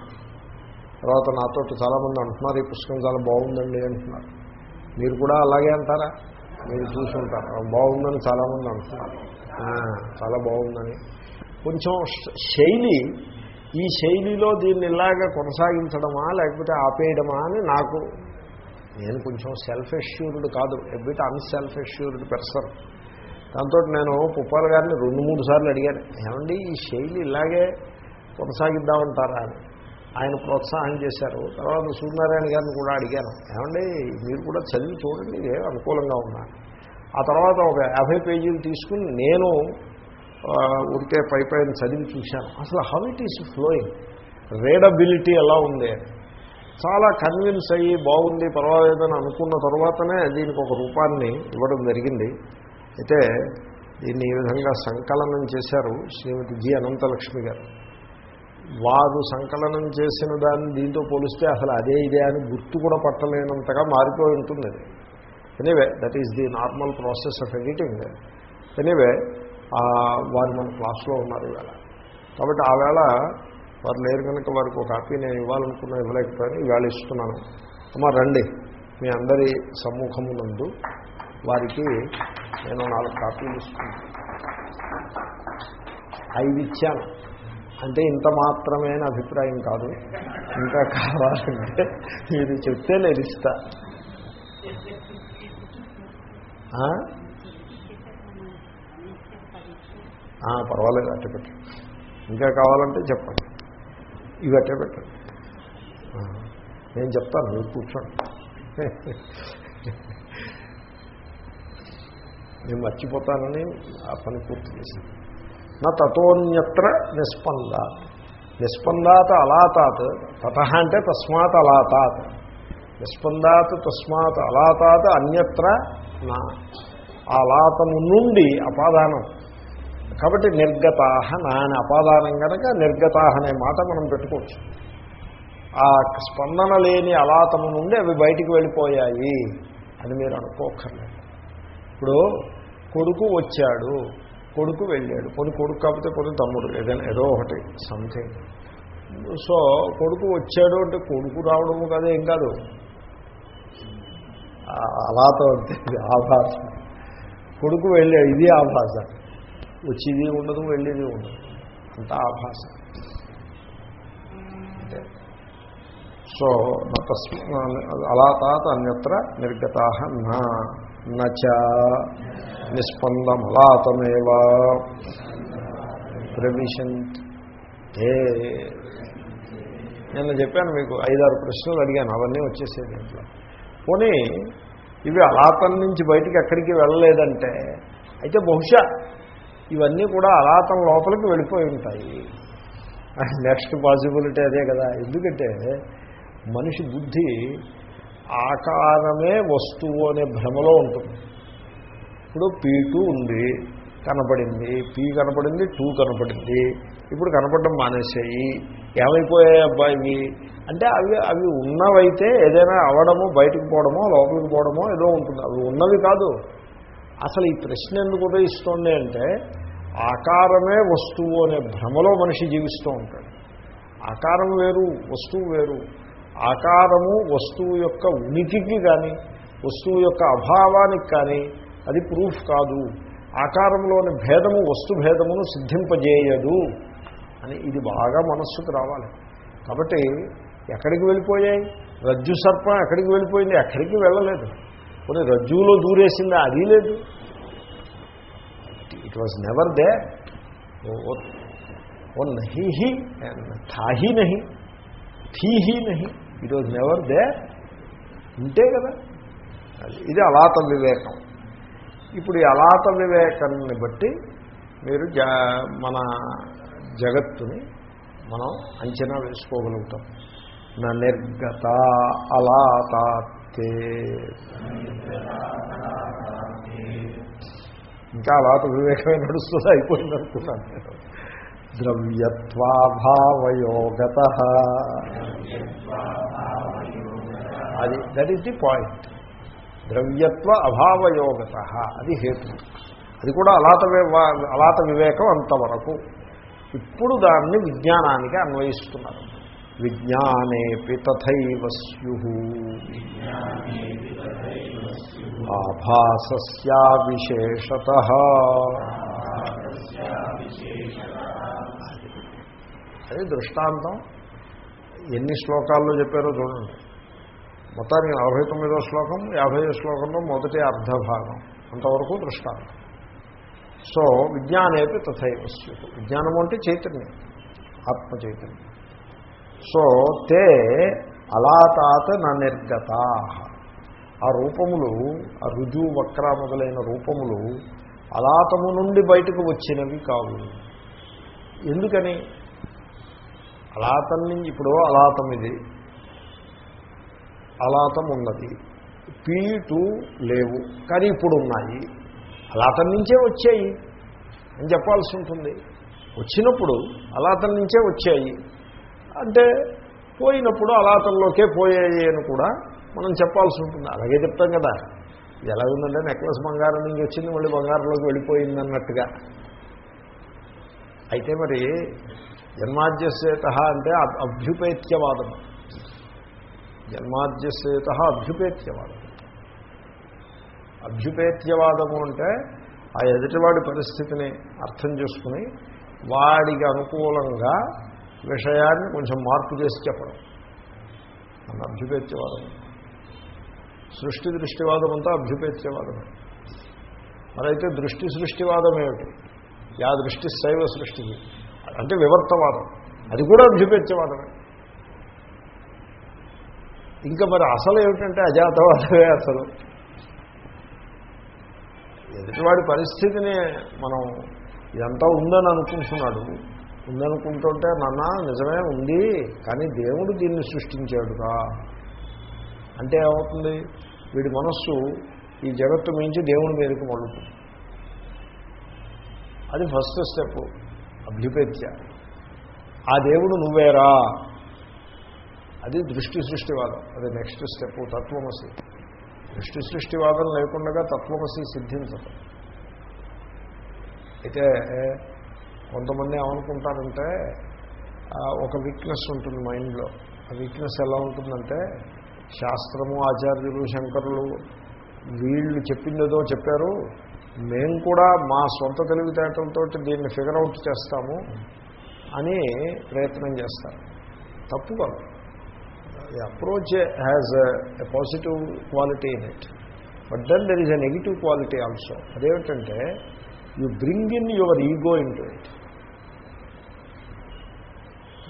తర్వాత నాతో చాలామంది అంటున్నారు ఈ పుస్తకం చాలా బాగుందండి అంటున్నారు. మీరు కూడా అలాగే అంటారా? మీరు చూసుంటారు బాగుందని చాలామంది అంటున్నారు. చాలా బాగుందని. కొంచెం శైలి ఈ శైలిలో దీన్ని ఇలాగా కొనసాగించడమా లేకపోతే ఆపేయడమా అని నాకు నేను కొంచెం సెల్ఫ్ ఎష్యూర్డ్ కాదు. ఎబిట్ అన్సెల్ఫ్ ఎష్యూర్డ్ పర్సన్ దాంతో నేను పుప్పాల గారిని రెండు మూడు సార్లు అడిగాను ఏమండి ఈ శైలి ఇలాగే కొనసాగిద్దామంటారా? అని. ఆయన ప్రోత్సాహం చేశారు. తర్వాత సూర్యనారాయణ గారిని కూడా అడిగాను ఏమండి మీరు కూడా చదివి చూడండి ఇదే అనుకూలంగా ఉన్నాను ఆ తర్వాత ఒక యాభై పేజీలు తీసుకుని నేను ఉడితే పై పైన చదివి చూశాను. అసలు how it is flowing readability ఎలా ఉంది చాలా కన్విన్స్ అయ్యి బాగుంది పర్వాలేదని అనుకున్న తర్వాతనే దీనికి ఒక రూపాన్ని ఇవ్వడం జరిగింది. అయితే దీన్ని ఈ విధంగా సంకలనం చేశారు శ్రీమతి జి అనంతలక్ష్మి గారు. వారు సంకలనం చేసిన దాన్ని దీంతో పోలిస్తే అసలు అదే ఇదే అని గుర్తు కూడా పట్టలేనంతగా మారిపోయి ఉంటుంది అది. Anyway that is the normal process of editing anyway వారు మన క్లాస్లో ఉన్నారు ఈవేళ కాబట్టి ఆ వేళ వారు లేరు కనుక వారికి ఒక కాపీ నేను ఇవ్వాలనుకున్నా ఇవ్వలేకపోయాను ఈవేళ ఇస్తున్నాను. అమ్మ రండి మీ అందరి సమ్ముఖమునందు వారికి నేను నాలుగు కాపీలు ఇస్తున్నాను. ఐదు ఇచ్చాను. అంటే ఇంత మాత్రమే అభిప్రాయం కాదు. ఇంకా కావాలంటే మీరు చెప్తే నేను ఇస్తా. పర్వాలేదు అట్టే పెట్టండి ఇంకా కావాలంటే చెప్పండి. ఇవి అట్టే పెట్టండి. నేను చెప్తాను మీరు కూర్చోండి. నేను మర్చిపోతానని ఆ పని పూర్తి చేశాను. నా తతోన్యత్ర నిస్పందాత్ నిస్పందాత్ అలాతాత్ తత అంటే తస్మాత్ అలాతాత్. నిస్పందాత్ తస్మాత్ అలాతాత్ అన్యత్ర నా. అలాతము నుండి అపాదానం. కాబట్టి నిర్గతాహ నా అనే అపాదానం కనుక నిర్గతాహ అనే మాట మనం పెట్టుకోవచ్చు. ఆ స్పందన లేని అలాతము నుండి అవి బయటికి వెళ్ళిపోయాయి అని మీరు అనుకోకర్లేదు. ఇప్పుడు కొడుకు వచ్చాడు కొడుకు వెళ్ళాడు. కొన్ని కొడుకు కాకపోతే కొన్ని తమ్ముడు ఏదైనా ఏదో ఒకటి సంథింగ్ సో కొడుకు వచ్చాడు అంటే కొడుకు రావడము కాదు ఏం కాదు. అలాతో అంతే ఆభాస. కొడుకు వెళ్ళాడు ఇది ఆభాస. వచ్చేది ఉండదు వెళ్ళేది ఉండదు. అంతా ఆభాస. సో నా తస్మ అలా తాత అన్యత్ర నిర్గతా నా. నచ నిస్పందమలాతమేవా. ప్రవిశంత్ ఏ. నేను చెప్పాను మీకు ఐదారు ప్రశ్నలు అడిగాను అవన్నీ వచ్చేసేది ఇంట్లో. పోనీ ఇవి అలాతం నుంచి బయటికి ఎక్కడికి వెళ్ళలేదంటే అయితే బహుశా ఇవన్నీ కూడా అలాతం లోపలికి వెళ్ళిపోయి ఉంటాయి. నెక్స్ట్ పాసిబిలిటీ అదే కదా ఎందుకంటే మనిషి బుద్ధి ఆకారమే వస్తువు అనే భ్రమలో ఉంటుంది. ఇప్పుడు పీ టూ ఉంది కనపడింది. పీ కనపడింది టూ కనపడింది. ఇప్పుడు కనపడడం మానేసాయి. ఏమైపోయాయి అబ్బాయి అంటే అవి అవి ఉన్నవైతే ఏదైనా అవడము బయటకు పోవడమో లోపలికి పోవడమో ఏదో ఉంటుంది. అవి ఉన్నవి కాదు. అసలు ఈ ప్రశ్న ఎందుకు ఉదయిస్తోంది అంటే ఆకారమే వస్తువు అనే భ్రమలో మనిషి జీవిస్తూ ఉంటాడు. ఆకారం వేరు వస్తువు వేరు. ఆకారము వస్తువు యొక్క ఉనికికి కానీ వస్తువు యొక్క అభావానికి కానీ అది ప్రూఫ్ కాదు. ఆకారంలోని భేదము వస్తు భేదమును సిద్ధింపజేయదు అని ఇది బాగా మనస్సుకు రావాలి. కాబట్టి ఎక్కడికి వెళ్ళిపోయాయి? రజ్జు సర్పం ఎక్కడికి వెళ్ళిపోయింది? ఎక్కడికి వెళ్ళలేదు. కొన్ని రజ్జువులో దూరేసింది? అది లేదు. ఇట్ వాజ్ నెవర్ దే ఓ నహి హి థాహి నహి థీహి నహి. ఇట్ వాజ్ నెవర్ దే ఉంటే కదా. అది- ఇది అలాత వివేకం. ఇప్పుడు ఈ అలాత వివేకాన్ని బట్టి మీరు జ మన జగత్తుని మనం అంచనా వేసుకోగలుగుతాం. నా నిర్గత అలాతాతే ఇంకా అలాత వివేకమే నడుస్తుంది అయిపోయింది అనుకున్నాను నేను. ద్రవ్యత్వాభావయోగత. అది దట్ ఈస్ ది పాయింట్ ద్రవ్యత్వ అభావయోగత అది హేతు. అది కూడా అలాత వివా- అలాత వివేకం అంతవరకు. ఇప్పుడు దాన్ని విజ్ఞానానికి అన్వయిస్తున్నారు. విజ్ఞానేపి తథైవ స్యు. ఆభాసస్యా విశేషత అది దృష్టాంతం. ఎన్ని శ్లోకాల్లో చెప్పారో చూడండి. మొత్తానికి నలభై తొమ్మిదో శ్లోకం యాభై శ్లోకంలో మొదటి అర్ధభాగం. అంతవరకు దృష్టాంతం. సో విజ్ఞానేపి తథైవ స్యు విజ్ఞానం అంటే చైతన్యం ఆత్మ చైతన్యం సో తే అలాతాత నిర్గత. ఆ రూపములు ఆ రుజు వక్ర మొదలైన రూపములు అలాతము నుండి బయటకు వచ్చినవి కావు. ఎందుకని? అలాతం నుంచి ఇప్పుడు అలాతం ఇది. అలాతం ఉన్నది. పీ టూ లేవు. కానీ ఇప్పుడు ఉన్నాయి. అలాతం నుంచే వచ్చాయి అని చెప్పాల్సి ఉంటుంది. వచ్చినప్పుడు అలాతం నుంచే వచ్చాయి. అంటే పోయినప్పుడు అలాతంలోకే పోయాయి అని కూడా మనం చెప్పాల్సి ఉంటుంది. అలాగే చెప్తాం కదా. ఇది ఎలా ఉందంటే నెక్లెస్ బంగారం నుంచి వచ్చింది మళ్ళీ బంగారంలోకి వెళ్ళిపోయింది అన్నట్టుగా. అయితే మరి జన్మాద్యసేత అంటే అభ్యుపేత్యవాదం. జన్మాద్యసేత అభ్యుపేత్యవాదం. అభ్యుపేత్యవాదము అంటే ఆ ఎదుటివాడి పరిస్థితిని అర్థం చేసుకుని వాడికి అనుకూలంగా విషయాన్ని కొంచెం మార్పు చేసి చెప్పడం. అన్న అభ్యుపేత్యవాదం. సృష్టి దృష్టివాదం అంతా అభ్యుపేత్యవాదమే. మరైతే దృష్టి సృష్టివాదం ఏమిటి? యా దృష్టి శైవ సృష్టిది. అంటే వివర్తవాదం. అది కూడా అభ్యుపేత్యవాదమే ఇంకా మరి అసలు ఏమిటంటే అజాతవాదమే అసలు. ఎదుటివాడి పరిస్థితిని మనం ఇదంతా ఉందని అనుకుంటున్నాడు. ఉందనుకుంటుంటే నాన్న నిజమే ఉంది కానీ దేవుడు దీన్ని సృష్టించాడుగా అంటే ఏమవుతుంది? వీడి మనస్సు ఈ జగత్తు మించి దేవుని మీదకి మళ్ళుతుంది. అది ఫస్ట్ స్టెప్. అభ్యుపేత్య. ఆ దేవుడు నువ్వేరా? అది దృష్టి సృష్టివాదం. అది నెక్స్ట్ స్టెప్ తత్వమసి. దృష్టి సృష్టివాదం లేకుండా తత్వమసి సిద్ధించదు. అయితే కొంతమంది ఏమనుకుంటారంటే ఒక వీక్నెస్ ఉంటుంది మైండ్లో ఆ వీక్నెస్ ఎలా ఉంటుందంటే శాస్త్రము ఆచార్యులు శంకరులు వీళ్ళు చెప్పిందేదో చెప్పారు మేము కూడా మా సొంత తెలివితేటలతో దీన్ని ఫిగర్ అవుట్ చేస్తాము అని ప్రయత్నం చేస్తారు. తప్పు కాదు. The approach has a positive quality in it but then there is a negative quality also అదేమిటంటే you bring in your ego into it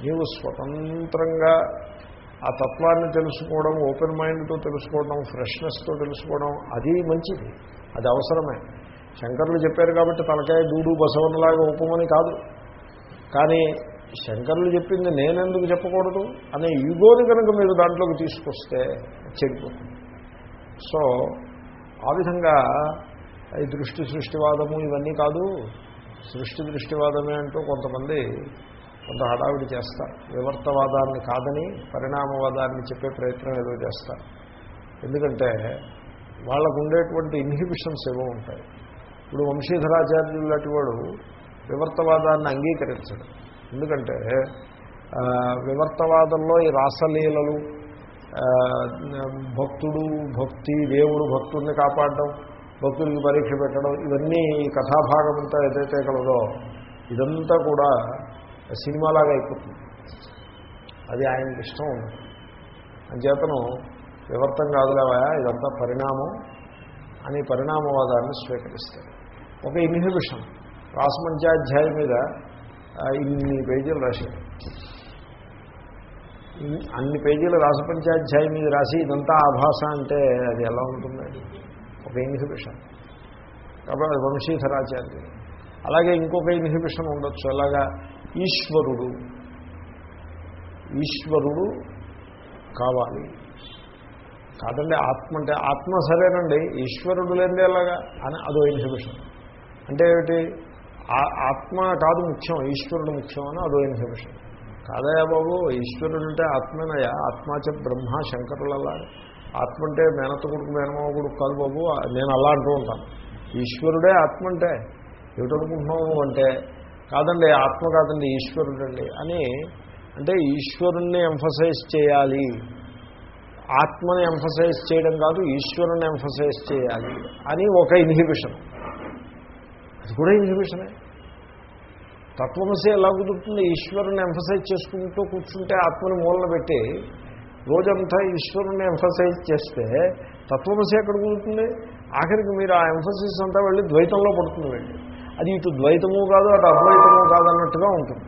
నీవు స్వతంత్రంగా ఆ తత్వాన్ని తెలుసుకోవడం ఓపెన్ మైండ్తో తెలుసుకోవడం ఫ్రెష్నెస్తో తెలుసుకోవడం అది మంచిది. అది అవసరమే. శంకరులు చెప్పారు కాబట్టి తలకాయ దూడు బసవనలాగా ఉపమని కాదు. కానీ శంకరులు చెప్పింది నేనెందుకు చెప్పకూడదు అనే ఈగోని కనుక మీరు దాంట్లోకి తీసుకొస్తే చెడిపోతుంది. సో ఆ విధంగా ఈ దృష్టి సృష్టివాదము ఇవన్నీ కాదు. సృష్టి దృష్టివాదమే అంటూ కొంతమంది కొంత హడావిడి చేస్తారు. వివర్తవాదాన్ని కాదని పరిణామవాదాన్ని చెప్పే ప్రయత్నం ఏదో చేస్తారు. ఎందుకంటే వాళ్ళకు ఉండేటువంటి ఇన్హిబిషన్స్ ఏవో ఉంటాయి. ఇప్పుడు వంశీధరాచార్యులు లాంటి వాడు వివర్తవాదాన్ని అంగీకరించడు. ఎందుకంటే వివర్తవాదంలో ఈ రాసలీలలు భక్తుడు భక్తి దేవుడు భక్తుడిని కాపాడడం భక్తుడికి పరీక్ష పెట్టడం ఇవన్నీ కథాభాగం అంతా ఏదైతే కలదో ఇదంతా కూడా సినిమాలాగా అయిపోతుంది. అది ఆయనకి ఇష్టం ఉంది అంచేతను వివర్తం కాదులేవా ఇదంతా పరిణామం అని పరిణామవాదాన్ని స్వీకరిస్తాడు. ఒక ఇన్హిబిషన్ రాసమంచాధ్యాయం మీద ఇన్ని పేజీలు రాశాడు అన్ని పేజీలు రాసపంచాధ్యాయం మీద రాసి ఇదంతా ఆభాష అంటే అది ఎలా ఉంటుంది? ఒక ఇన్హిబిషన్ కాబట్టి అది వంశీధరాచార్యులు అలాగే ఇంకొక ఇన్హిబిషన్ ఉండొచ్చు. అలాగా ఈశ్వరుడు. ఈశ్వరుడు కావాలి. కాదండి ఆత్మ అంటే ఆత్మ సరేనండి. ఈశ్వరుడు లేదే అలాగా అని అదో ఇన్హిబిషన్ అంటే ఏమిటి? ఆత్మ కాదు ముఖ్యం ఈశ్వరుడు ముఖ్యం అని అదో ఇన్హిబిషన్. కాదయా బాబు ఈశ్వరుడు అంటే ఆత్మేనయా ఆత్మాచ బ్రహ్మ శంకరులలా. ఆత్మ అంటే మేనత్త కొడుకు మేనమావ కొడుకు కాదు బాబు నేను అలా అంటూ ఉంటాను. ఈశ్వరుడే ఆత్మ అంటే ఏమిటనుకుంటున్నావు అంటే కాదండి ఆత్మ కాదండి ఈశ్వరుడండి అని అంటే ఈశ్వరుణ్ణి ఎంఫసైజ్ చేయాలి. ఆత్మని ఎంఫసైజ్ చేయడం కాదు ఈశ్వరుని ఎంఫసైజ్ చేయాలి అని ఒక ఇన్హిబిషన్. అది కూడా ఇన్హిబిషనే. తత్వమసి ఎలా కుదురుతుంది? ఈశ్వరుని ఎంఫసైజ్ చేసుకుంటూ కూర్చుంటే ఆత్మని మూలన పెట్టి రోజంతా ఈశ్వరుని ఎంఫసైజ్ చేస్తే తత్వమసి ఎక్కడ కుదురుతుంది? ఆఖరికి మీరు ఆ ఎంఫసిస్ అంతా వెళ్ళి ద్వైతంలో పడుతుంది వెళ్ళి. అది ఇటు ద్వైతము కాదు అటు అద్వైతము కాదు అన్నట్టుగా ఉంటుంది.